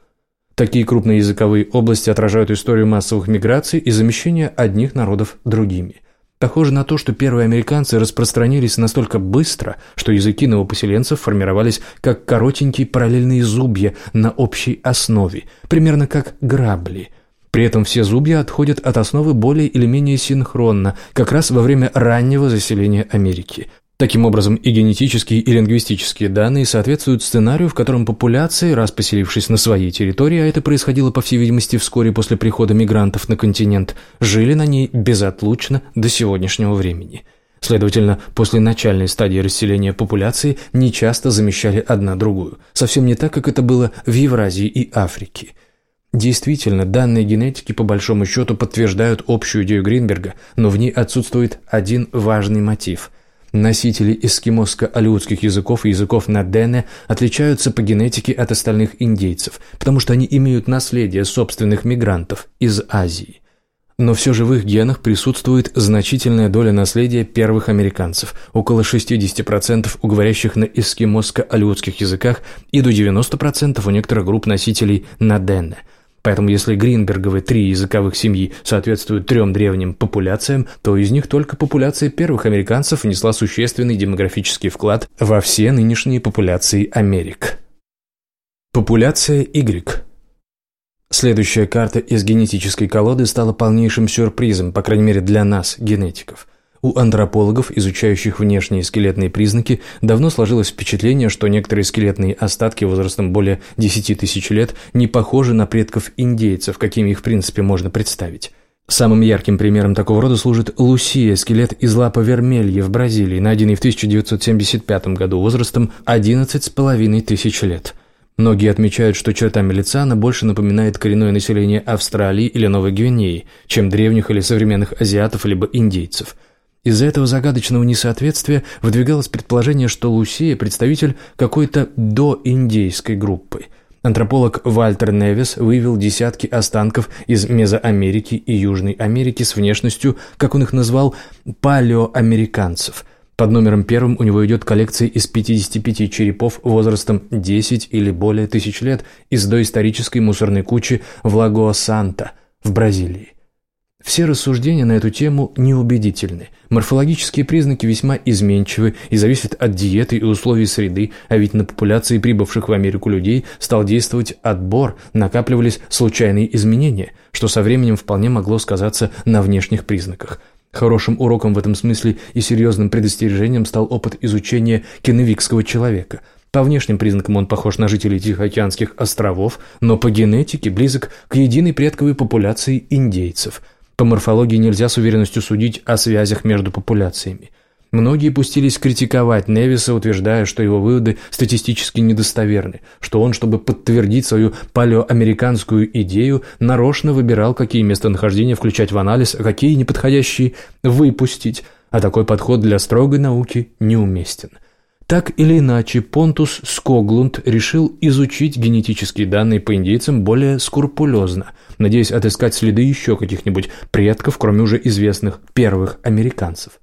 Такие крупные языковые области отражают историю массовых миграций и замещения одних народов другими – Похоже на то, что первые американцы распространились настолько быстро, что языки новопоселенцев формировались как коротенькие параллельные зубья на общей основе, примерно как грабли. При этом все зубья отходят от основы более или менее синхронно, как раз во время раннего заселения Америки – Таким образом, и генетические, и лингвистические данные соответствуют сценарию, в котором популяции, раз поселившись на своей территории, а это происходило, по всей видимости, вскоре после прихода мигрантов на континент, жили на ней безотлучно до сегодняшнего времени. Следовательно, после начальной стадии расселения популяции нечасто замещали одна другую, совсем не так, как это было в Евразии и Африке. Действительно, данные генетики по большому счету подтверждают общую идею Гринберга, но в ней отсутствует один важный мотив – Носители эскимоско-алиутских языков и языков Надене отличаются по генетике от остальных индейцев, потому что они имеют наследие собственных мигрантов из Азии. Но все же в их генах присутствует значительная доля наследия первых американцев, около 60% у говорящих на эскимоско-алиутских языках и до 90% у некоторых групп носителей Надене – Поэтому если Гринберговы три языковых семьи соответствуют трем древним популяциям, то из них только популяция первых американцев внесла существенный демографический вклад во все нынешние популяции Америк. Популяция Y. Следующая карта из генетической колоды стала полнейшим сюрпризом, по крайней мере для нас, генетиков. У антропологов, изучающих внешние скелетные признаки, давно сложилось впечатление, что некоторые скелетные остатки возрастом более 10 тысяч лет не похожи на предков индейцев, какими их в принципе можно представить. Самым ярким примером такого рода служит Лусия, скелет из лапа Вермелья в Бразилии, найденный в 1975 году возрастом 11,5 тысяч лет. Многие отмечают, что чертами лица она больше напоминает коренное население Австралии или Новой Гвинеи, чем древних или современных азиатов либо индейцев – из-за этого загадочного несоответствия выдвигалось предположение, что Лусия – представитель какой-то доиндейской группы. Антрополог Вальтер Невис выявил десятки останков из Мезоамерики и Южной Америки с внешностью, как он их назвал, палеоамериканцев. Под номером первым у него идет коллекция из 55 черепов возрастом 10 или более тысяч лет из доисторической мусорной кучи в Лагоа-Санта в Бразилии. Все рассуждения на эту тему неубедительны. Морфологические признаки весьма изменчивы и зависят от диеты и условий среды, а ведь на популяции прибывших в Америку людей стал действовать отбор, накапливались случайные изменения, что со временем вполне могло сказаться на внешних признаках. Хорошим уроком в этом смысле и серьезным предостережением стал опыт изучения кеневикского человека – По внешним признакам он похож на жителей Тихоокеанских островов, но по генетике близок к единой предковой популяции индейцев. По морфологии нельзя с уверенностью судить о связях между популяциями. Многие пустились критиковать Невиса, утверждая, что его выводы статистически недостоверны, что он, чтобы подтвердить свою палеоамериканскую идею, нарочно выбирал, какие местонахождения включать в анализ, а какие неподходящие выпустить, а такой подход для строгой науки неуместен. Так или иначе, Понтус Скоглунд решил изучить генетические данные по индейцам более скрупулезно, надеясь отыскать следы еще каких-нибудь предков, кроме уже известных первых американцев.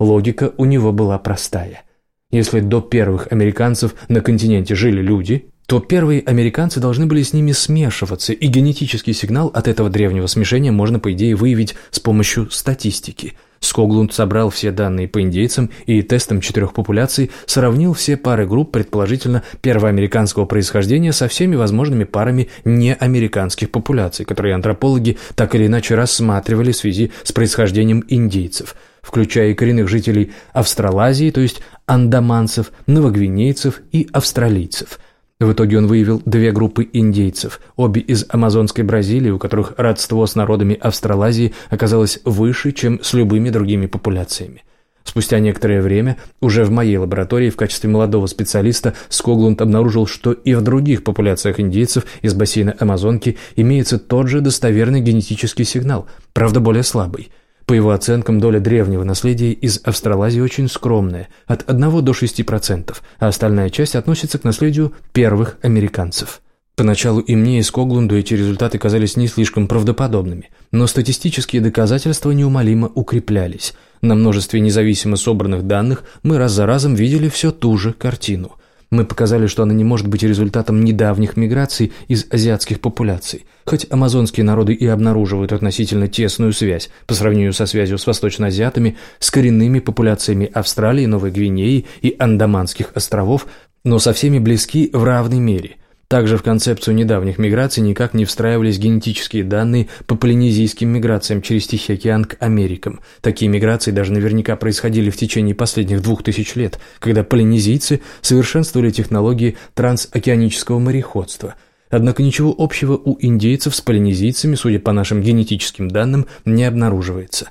Логика у него была простая. Если до первых американцев на континенте жили люди, то первые американцы должны были с ними смешиваться, и генетический сигнал от этого древнего смешения можно, по идее, выявить с помощью статистики. Скоглунд собрал все данные по индейцам и тестом четырех популяций сравнил все пары групп, предположительно, первоамериканского происхождения со всеми возможными парами неамериканских популяций, которые антропологи так или иначе рассматривали в связи с происхождением индейцев – включая коренных жителей Австралазии, то есть андаманцев, новогвинейцев и австралийцев. В итоге он выявил две группы индейцев, обе из амазонской Бразилии, у которых родство с народами Австралазии оказалось выше, чем с любыми другими популяциями. Спустя некоторое время, уже в моей лаборатории в качестве молодого специалиста, Скоглунд обнаружил, что и в других популяциях индейцев из бассейна Амазонки имеется тот же достоверный генетический сигнал, правда более слабый. По его оценкам, доля древнего наследия из Австралазии очень скромная, от 1 до 6%, а остальная часть относится к наследию первых американцев. Поначалу и мне, и Скоглунду эти результаты казались не слишком правдоподобными, но статистические доказательства неумолимо укреплялись. На множестве независимо собранных данных мы раз за разом видели все ту же картину. Мы показали, что она не может быть результатом недавних миграций из азиатских популяций, хоть амазонские народы и обнаруживают относительно тесную связь по сравнению со связью с восточноазиатами, с коренными популяциями Австралии, Новой Гвинеи и Андаманских островов, но со всеми близки в равной мере – также в концепцию недавних миграций никак не встраивались генетические данные по полинезийским миграциям через Тихий океан к Америкам. Такие миграции даже наверняка происходили в течение последних двух тысяч лет, когда полинезийцы совершенствовали технологии трансокеанического мореходства. Однако ничего общего у индейцев с полинезийцами, судя по нашим генетическим данным, не обнаруживается.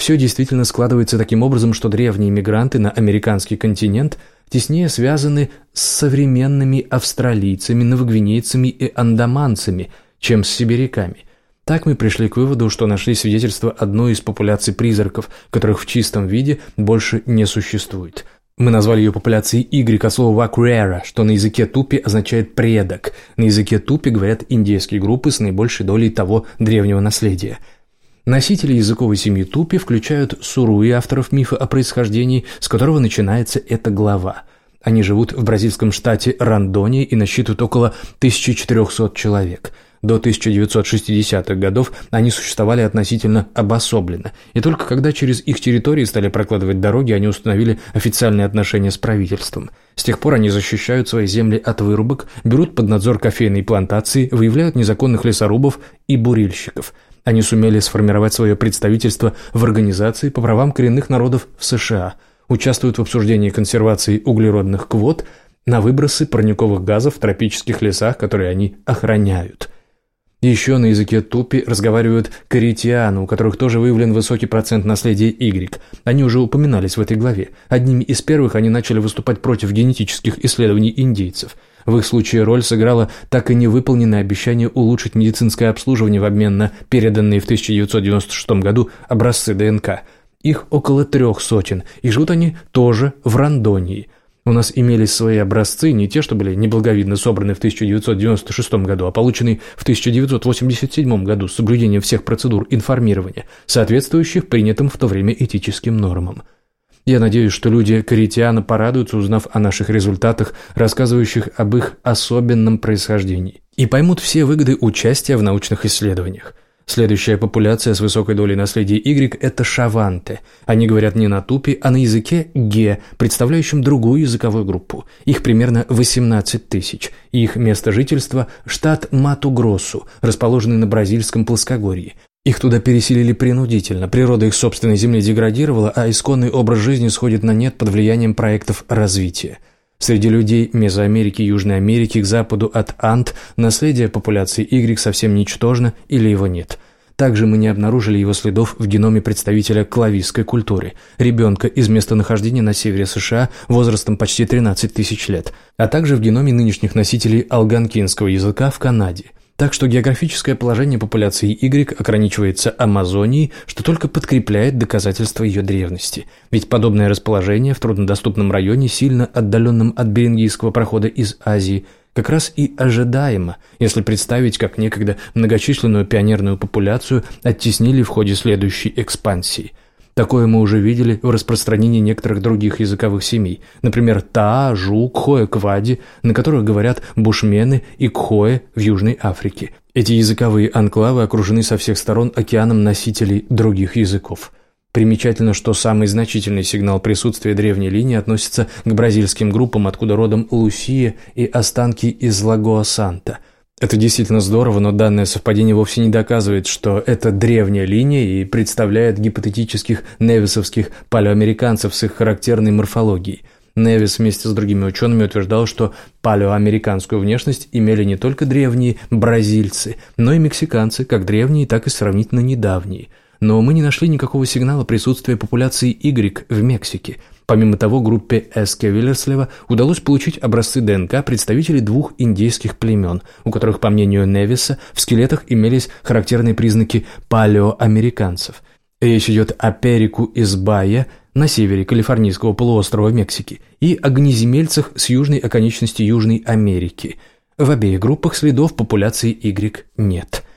Все действительно складывается таким образом, что древние мигранты на американский континент – теснее связаны с современными австралийцами, новогвинейцами и андаманцами, чем с сибиряками. Так мы пришли к выводу, что нашли свидетельство одной из популяций призраков, которых в чистом виде больше не существует. Мы назвали ее популяцией Y от слова «вакрера», что на языке тупи означает «предок». На языке тупи говорят индейские группы с наибольшей долей того древнего наследия – Носители языковой семьи Тупи включают Суруи, авторов мифа о происхождении, с которого начинается эта глава. Они живут в бразильском штате Рандония и насчитывают около 1400 человек. До 1960-х годов они существовали относительно обособленно, и только когда через их территории стали прокладывать дороги, они установили официальные отношения с правительством. С тех пор они защищают свои земли от вырубок, берут под надзор кофейные плантации, выявляют незаконных лесорубов и бурильщиков – они сумели сформировать свое представительство в Организации по правам коренных народов в США, участвуют в обсуждении консервации углеродных квот на выбросы парниковых газов в тропических лесах, которые они охраняют. Еще на языке тупи разговаривают каритианы, у которых тоже выявлен высокий процент наследия Y. Они уже упоминались в этой главе. Одними из первых они начали выступать против генетических исследований индейцев – в их случае роль сыграла так и невыполненное обещание улучшить медицинское обслуживание в обмен на переданные в 1996 году образцы ДНК. Их около трех сотен, и живут они тоже в Рандонии. У нас имелись свои образцы, не те, что были неблаговидно собраны в 1996 году, а полученные в 1987 году с соблюдением всех процедур информирования, соответствующих принятым в то время этическим нормам. Я надеюсь, что люди Каритиана порадуются, узнав о наших результатах, рассказывающих об их особенном происхождении, и поймут все выгоды участия в научных исследованиях. Следующая популяция с высокой долей наследия Y – это шаванты. Они говорят не на тупе, а на языке ге, представляющем другую языковую группу. Их примерно 18 тысяч. Их место жительства – штат Мату-Гроссу, расположенный на бразильском плоскогорье. Их туда переселили принудительно, природа их собственной земли деградировала, а исконный образ жизни сходит на нет под влиянием проектов развития. Среди людей Мезоамерики и Южной Америки к западу от Анд наследие популяции Y совсем ничтожно или его нет – также мы не обнаружили его следов в геноме представителя клавийской культуры, ребенка из местонахождения на севере США возрастом почти 13 тысяч лет, а также в геноме нынешних носителей алганкинского языка в Канаде. Так что географическое положение популяции Y ограничивается Амазонией, что только подкрепляет доказательства ее древности. Ведь подобное расположение в труднодоступном районе, сильно отдаленном от Берингийского прохода из Азии – как раз и ожидаемо, если представить, как некогда многочисленную пионерную популяцию оттеснили в ходе следующей экспансии. Такое мы уже видели в распространении некоторых других языковых семей, например, Таа, Жу, Кхоэ, Квади, на которых говорят бушмены и Кхоэ в Южной Африке. Эти языковые анклавы окружены со всех сторон океаном носителей других языков – Примечательно, что самый значительный сигнал присутствия древней линии относится к бразильским группам, откуда родом Лусия и останки из Лагоа-Санта. Это действительно здорово, но данное совпадение вовсе не доказывает, что это древняя линия и представляет гипотетических невисовских палеоамериканцев с их характерной морфологией. Невис вместе с другими учеными утверждал, что палеоамериканскую внешность имели не только древние бразильцы, но и мексиканцы, как древние, так и сравнительно недавние – но мы не нашли никакого сигнала присутствия популяции Y в Мексике. Помимо того, группе С.К. Виллерслева удалось получить образцы ДНК представителей двух индейских племен, у которых, по мнению Невиса, в скелетах имелись характерные признаки палеоамериканцев. Речь идет о Перику из Байя на севере Калифорнийского полуострова Мексики и о гнеземельцах с южной оконечности Южной Америки. В обеих группах следов популяции Y нет –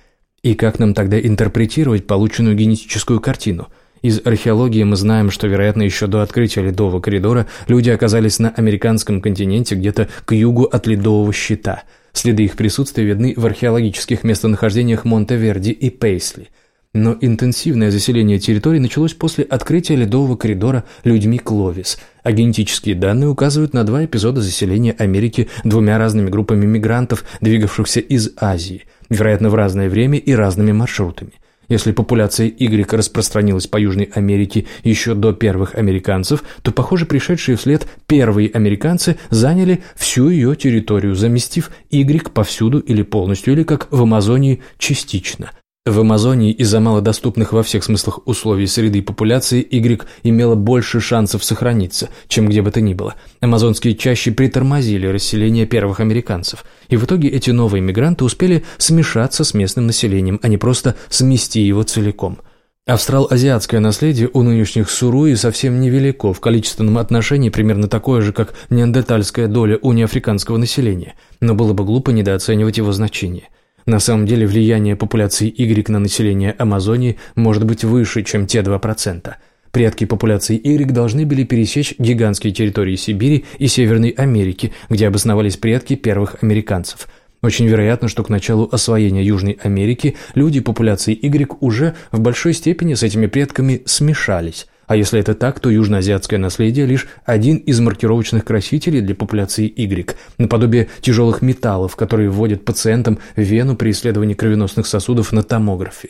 и как нам тогда интерпретировать полученную генетическую картину? Из археологии мы знаем, что, вероятно, еще до открытия ледового коридора люди оказались на американском континенте где-то к югу от ледового щита. Следы их присутствия видны в археологических местонахождениях Монте-Верди и Пейсли. Но интенсивное заселение территорий началось после открытия ледового коридора людьми Кловис, а генетические данные указывают на два эпизода заселения Америки двумя разными группами мигрантов, двигавшихся из Азии – вероятно, в разное время и разными маршрутами. Если популяция Y распространилась по Южной Америке еще до первых американцев, то, похоже, пришедшие вслед первые американцы заняли всю ее территорию, заместив Y повсюду или полностью, или, как в Амазонии, частично – в Амазонии из-за малодоступных во всех смыслах условий среды популяции Y имела больше шансов сохраниться, чем где бы то ни было. Амазонские чаще притормозили расселение первых американцев, и в итоге эти новые мигранты успели смешаться с местным населением, а не просто смести его целиком. Австрал-азиатское наследие у нынешних Суруи совсем невелико, в количественном отношении примерно такое же, как неандертальская доля у неафриканского населения, но было бы глупо недооценивать его значение – на самом деле влияние популяции Y на население Амазонии может быть выше, чем те 2%. Предки популяции Y должны были пересечь гигантские территории Сибири и Северной Америки, где обосновались предки первых американцев. Очень вероятно, что к началу освоения Южной Америки люди популяции Y уже в большой степени с этими предками смешались, а если это так, то южноазиатское наследие лишь один из маркировочных красителей для популяции Y, наподобие тяжелых металлов, которые вводят пациентам в вену при исследовании кровеносных сосудов на томографе.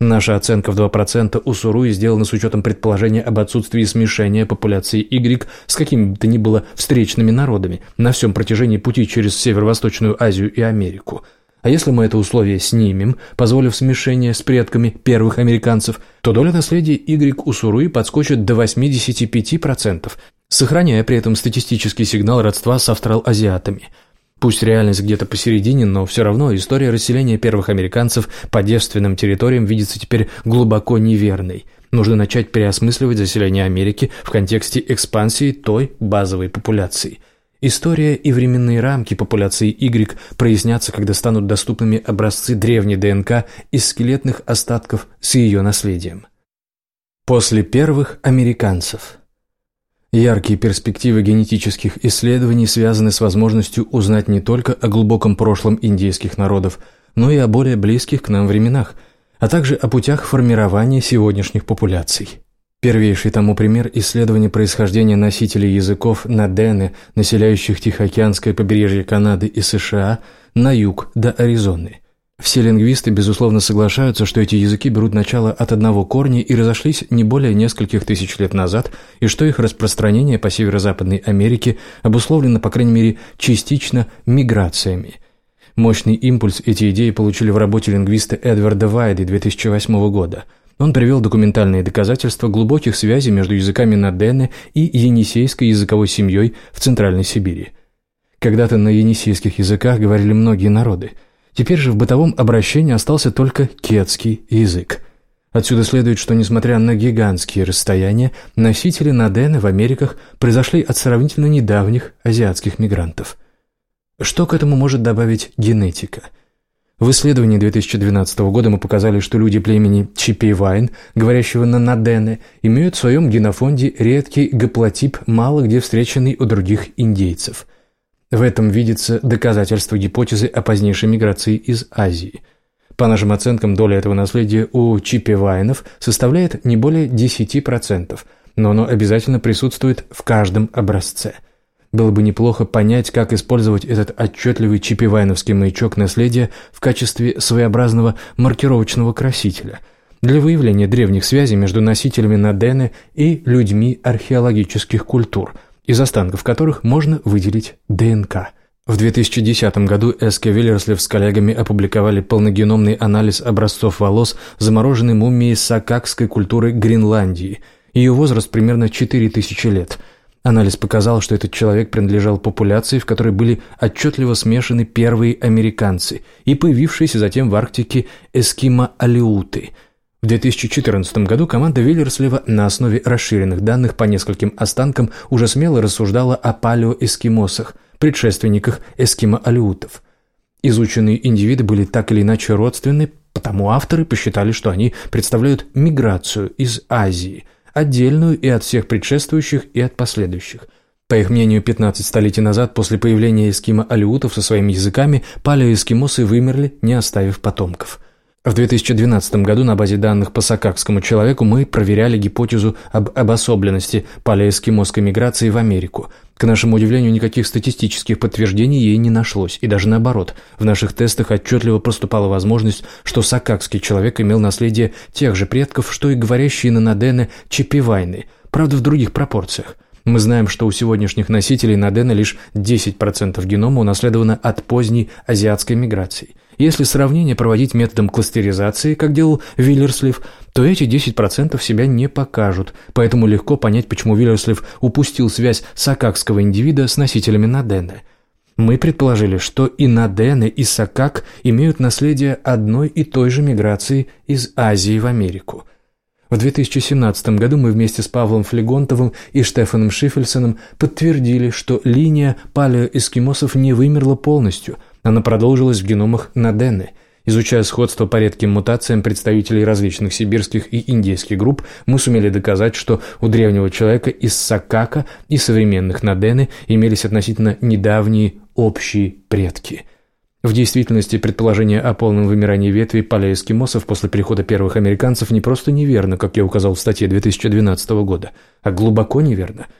Наша оценка в 2% у Суруи сделана с учетом предположения об отсутствии смешения популяции Y с какими бы то ни было встречными народами на всем протяжении пути через Северо-Восточную Азию и Америку – а если мы это условие снимем, позволив смешение с предками первых американцев, то доля наследия Y у Суруи подскочит до 85%, сохраняя при этом статистический сигнал родства с австралазиатами. Пусть реальность где-то посередине, но все равно история расселения первых американцев по девственным территориям видится теперь глубоко неверной. Нужно начать переосмысливать заселение Америки в контексте экспансии той базовой популяции – История и временные рамки популяции Y прояснятся, когда станут доступными образцы древней ДНК из скелетных остатков с ее наследием. После первых американцев Яркие перспективы генетических исследований связаны с возможностью узнать не только о глубоком прошлом индейских народов, но и о более близких к нам временах, а также о путях формирования сегодняшних популяций. Первейший тому пример – исследование происхождения носителей языков надены, населяющих Тихоокеанское побережье Канады и США, на юг до Аризоны. Все лингвисты, безусловно, соглашаются, что эти языки берут начало от одного корня и разошлись не более нескольких тысяч лет назад, и что их распространение по Северо-Западной Америке обусловлено, по крайней мере, частично миграциями. Мощный импульс эти идеи получили в работе лингвиста Эдварда Вайда 2008 года. Он привел документальные доказательства глубоких связей между языками Надены и енисейской языковой семьей в Центральной Сибири. Когда-то на енисейских языках говорили многие народы – Теперь же в бытовом обращении остался только кетский язык. Отсюда следует, что, несмотря на гигантские расстояния, носители Надены в Америках произошли от сравнительно недавних азиатских мигрантов. Что к этому может добавить генетика? В исследовании 2012 года мы показали, что люди племени Чипейвайн, говорящего на Надене, имеют в своем генофонде редкий гаплотип, мало где встреченный у других индейцев – в этом видится доказательство гипотезы о позднейшей миграции из Азии. По нашим оценкам, доля этого наследия у чипевайнов составляет не более 10%, но оно обязательно присутствует в каждом образце. Было бы неплохо понять, как использовать этот отчетливый чипевайновский маячок наследия в качестве своеобразного маркировочного красителя для выявления древних связей между носителями Надены и людьми археологических культур – из останков которых можно выделить ДНК. В 2010 году Эске Виллерслев с коллегами опубликовали полногеномный анализ образцов волос замороженной мумии сакакской культуры Гренландии. Ее возраст примерно 4000 лет. Анализ показал, что этот человек принадлежал популяции, в которой были отчетливо смешаны первые американцы и появившиеся затем в Арктике эскимо-алиуты – в 2014 году команда Виллерслева на основе расширенных данных по нескольким останкам уже смело рассуждала о палеоэскимосах, предшественниках эскимо-алиутов. Изученные индивиды были так или иначе родственны, потому авторы посчитали, что они представляют миграцию из Азии, отдельную и от всех предшествующих, и от последующих. По их мнению, 15 столетий назад, после появления эскимо-алиутов со своими языками, палеоэскимосы вымерли, не оставив потомков – в 2012 году на базе данных по сакакскому человеку мы проверяли гипотезу об обособленности палеоэскимосской миграции в Америку. К нашему удивлению, никаких статистических подтверждений ей не нашлось, и даже наоборот, в наших тестах отчетливо проступала возможность, что сакакский человек имел наследие тех же предков, что и говорящие на Надене чипивайны, правда в других пропорциях. Мы знаем, что у сегодняшних носителей Надена лишь 10% генома унаследовано от поздней азиатской миграции – если сравнение проводить методом кластеризации, как делал Виллерслив, то эти 10% себя не покажут, поэтому легко понять, почему Виллерслив упустил связь сакакского индивида с носителями Надены. Мы предположили, что и Надены, и Сакак имеют наследие одной и той же миграции из Азии в Америку. В 2017 году мы вместе с Павлом Флегонтовым и Штефаном Шифельсоном подтвердили, что линия палеоэскимосов не вымерла полностью – она продолжилась в геномах Надены. Изучая сходство по редким мутациям представителей различных сибирских и индейских групп, мы сумели доказать, что у древнего человека из Сакака и современных Надены имелись относительно недавние общие предки. В действительности предположение о полном вымирании ветви палеоэскимосов после прихода первых американцев не просто неверно, как я указал в статье 2012 года, а глубоко неверно –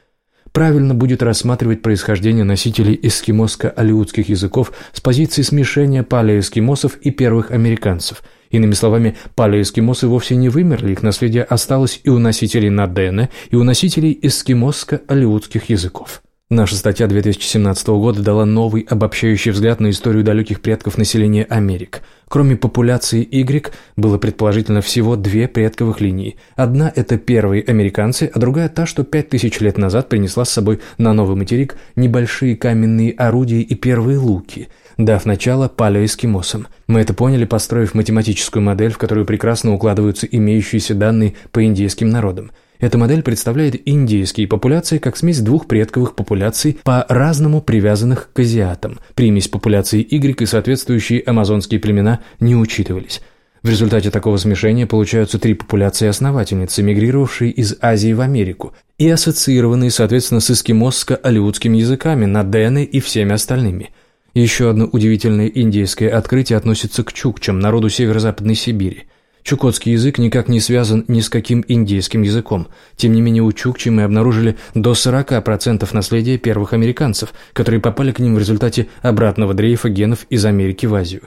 правильно будет рассматривать происхождение носителей эскимоско-алиутских языков с позиции смешения палеоэскимосов и первых американцев. Иными словами, палеоэскимосы вовсе не вымерли, их наследие осталось и у носителей Надена, и у носителей эскимоско-алиутских языков. Наша статья 2017 года дала новый обобщающий взгляд на историю далеких предков населения Америк. Кроме популяции Y, было предположительно всего две предковых линии. Одна – это первые американцы, а другая – та, что пять тысяч лет назад принесла с собой на новый материк небольшие каменные орудия и первые луки – дав начало палеоэскимосам. Мы это поняли, построив математическую модель, в которую прекрасно укладываются имеющиеся данные по индейским народам – эта модель представляет индейские популяции как смесь двух предковых популяций, по-разному привязанных к азиатам. Примесь популяции Y и соответствующие амазонские племена не учитывались. В результате такого смешения получаются три популяции основательниц, эмигрировавшие из Азии в Америку и ассоциированные, соответственно, с эскимосско-алиутскими языками, надены и всеми остальными. Еще одно удивительное индейское открытие относится к чукчам, народу северо-западной Сибири. Чукотский язык никак не связан ни с каким индейским языком. Тем не менее, у чукчи мы обнаружили до 40% наследия первых американцев, которые попали к ним в результате обратного дрейфа генов из Америки в Азию.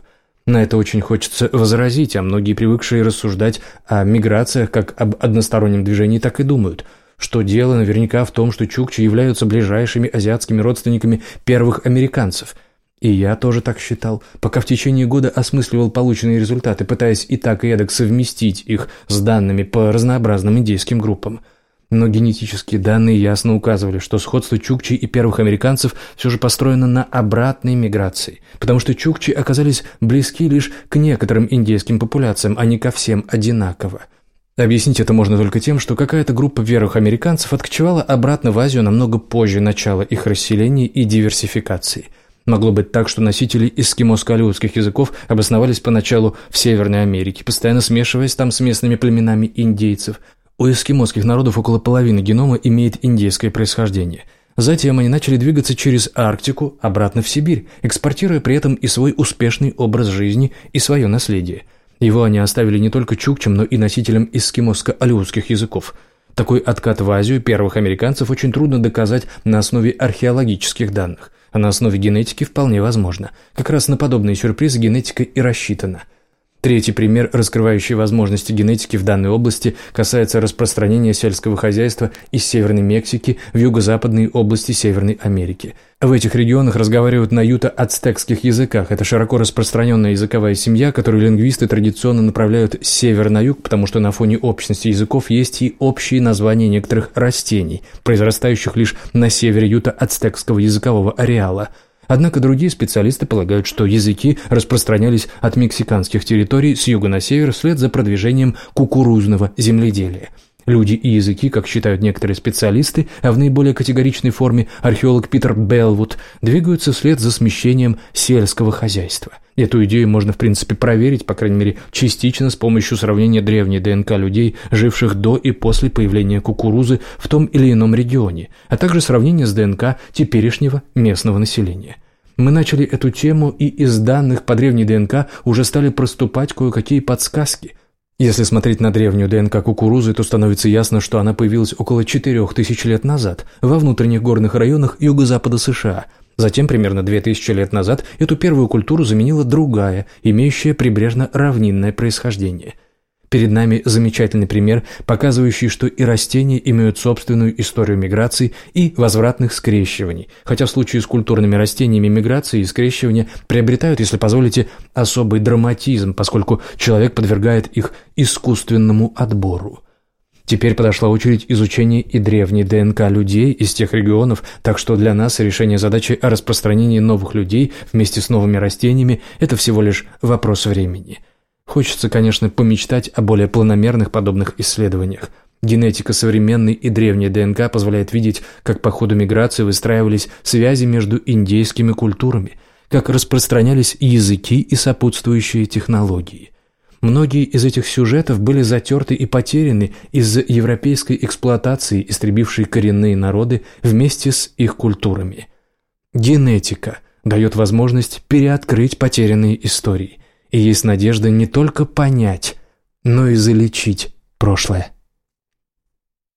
На это очень хочется возразить, а многие, привыкшие рассуждать о миграциях как об одностороннем движении, так и думают, что дело наверняка в том, что чукчи являются ближайшими азиатскими родственниками первых американцев. И я тоже так считал, пока в течение года осмысливал полученные результаты, пытаясь и так и эдак совместить их с данными по разнообразным индейским группам – но генетические данные ясно указывали, что сходство чукчи и первых американцев все же построено на обратной миграции, потому что чукчи оказались близки лишь к некоторым индейским популяциям, а не ко всем одинаково. Объяснить это можно только тем, что какая-то группа первых американцев откочевала обратно в Азию намного позже начала их расселения и диверсификации. Могло быть так, что носители эскимоско-алиутских языков обосновались поначалу в Северной Америке, постоянно смешиваясь там с местными племенами индейцев, у эскимосских народов около половины генома имеет индейское происхождение. Затем они начали двигаться через Арктику обратно в Сибирь, экспортируя при этом и свой успешный образ жизни, и свое наследие. Его они оставили не только чукчам, но и носителям эскимоско-алиутских языков. Такой откат в Азию первых американцев очень трудно доказать на основе археологических данных, а на основе генетики вполне возможно. Как раз на подобные сюрпризы генетика и рассчитана – Третий пример, раскрывающий возможности генетики в данной области, касается распространения сельского хозяйства из Северной Мексики в юго-западные области Северной Америки. В этих регионах разговаривают на юто-ацтекских языках. Это широко распространенная языковая семья, которую лингвисты традиционно направляют с севера на юг, потому что на фоне общности языков есть и общие названия некоторых растений, произрастающих лишь на севере юто-ацтекского языкового ареала – Однако другие специалисты полагают, что языки распространялись от мексиканских территорий с юга на север вслед за продвижением кукурузного земледелия. Люди и языки, как считают некоторые специалисты, а в наиболее категоричной форме археолог Питер Белвуд, двигаются вслед за смещением сельского хозяйства. Эту идею можно, в принципе, проверить, по крайней мере, частично с помощью сравнения древней ДНК людей, живших до и после появления кукурузы в том или ином регионе, а также сравнение с ДНК теперешнего местного населения. Мы начали эту тему, и из данных по древней ДНК уже стали проступать кое-какие подсказки – если смотреть на древнюю ДНК кукурузы, то становится ясно, что она появилась около 4000 лет назад во внутренних горных районах юго-запада США. Затем, примерно 2000 лет назад, эту первую культуру заменила другая, имеющая прибрежно-равнинное происхождение – Перед нами замечательный пример, показывающий, что и растения имеют собственную историю миграции и возвратных скрещиваний, хотя в случае с культурными растениями миграции и скрещивания приобретают, если позволите, особый драматизм, поскольку человек подвергает их искусственному отбору. Теперь подошла очередь изучения и древней ДНК людей из тех регионов, так что для нас решение задачи о распространении новых людей вместе с новыми растениями – это всего лишь вопрос времени – Хочется, конечно, помечтать о более планомерных подобных исследованиях. Генетика современной и древней ДНК позволяет видеть, как по ходу миграции выстраивались связи между индейскими культурами, как распространялись языки и сопутствующие технологии. Многие из этих сюжетов были затерты и потеряны из-за европейской эксплуатации, истребившей коренные народы вместе с их культурами. Генетика дает возможность переоткрыть потерянные истории – и есть надежда не только понять, но и залечить прошлое.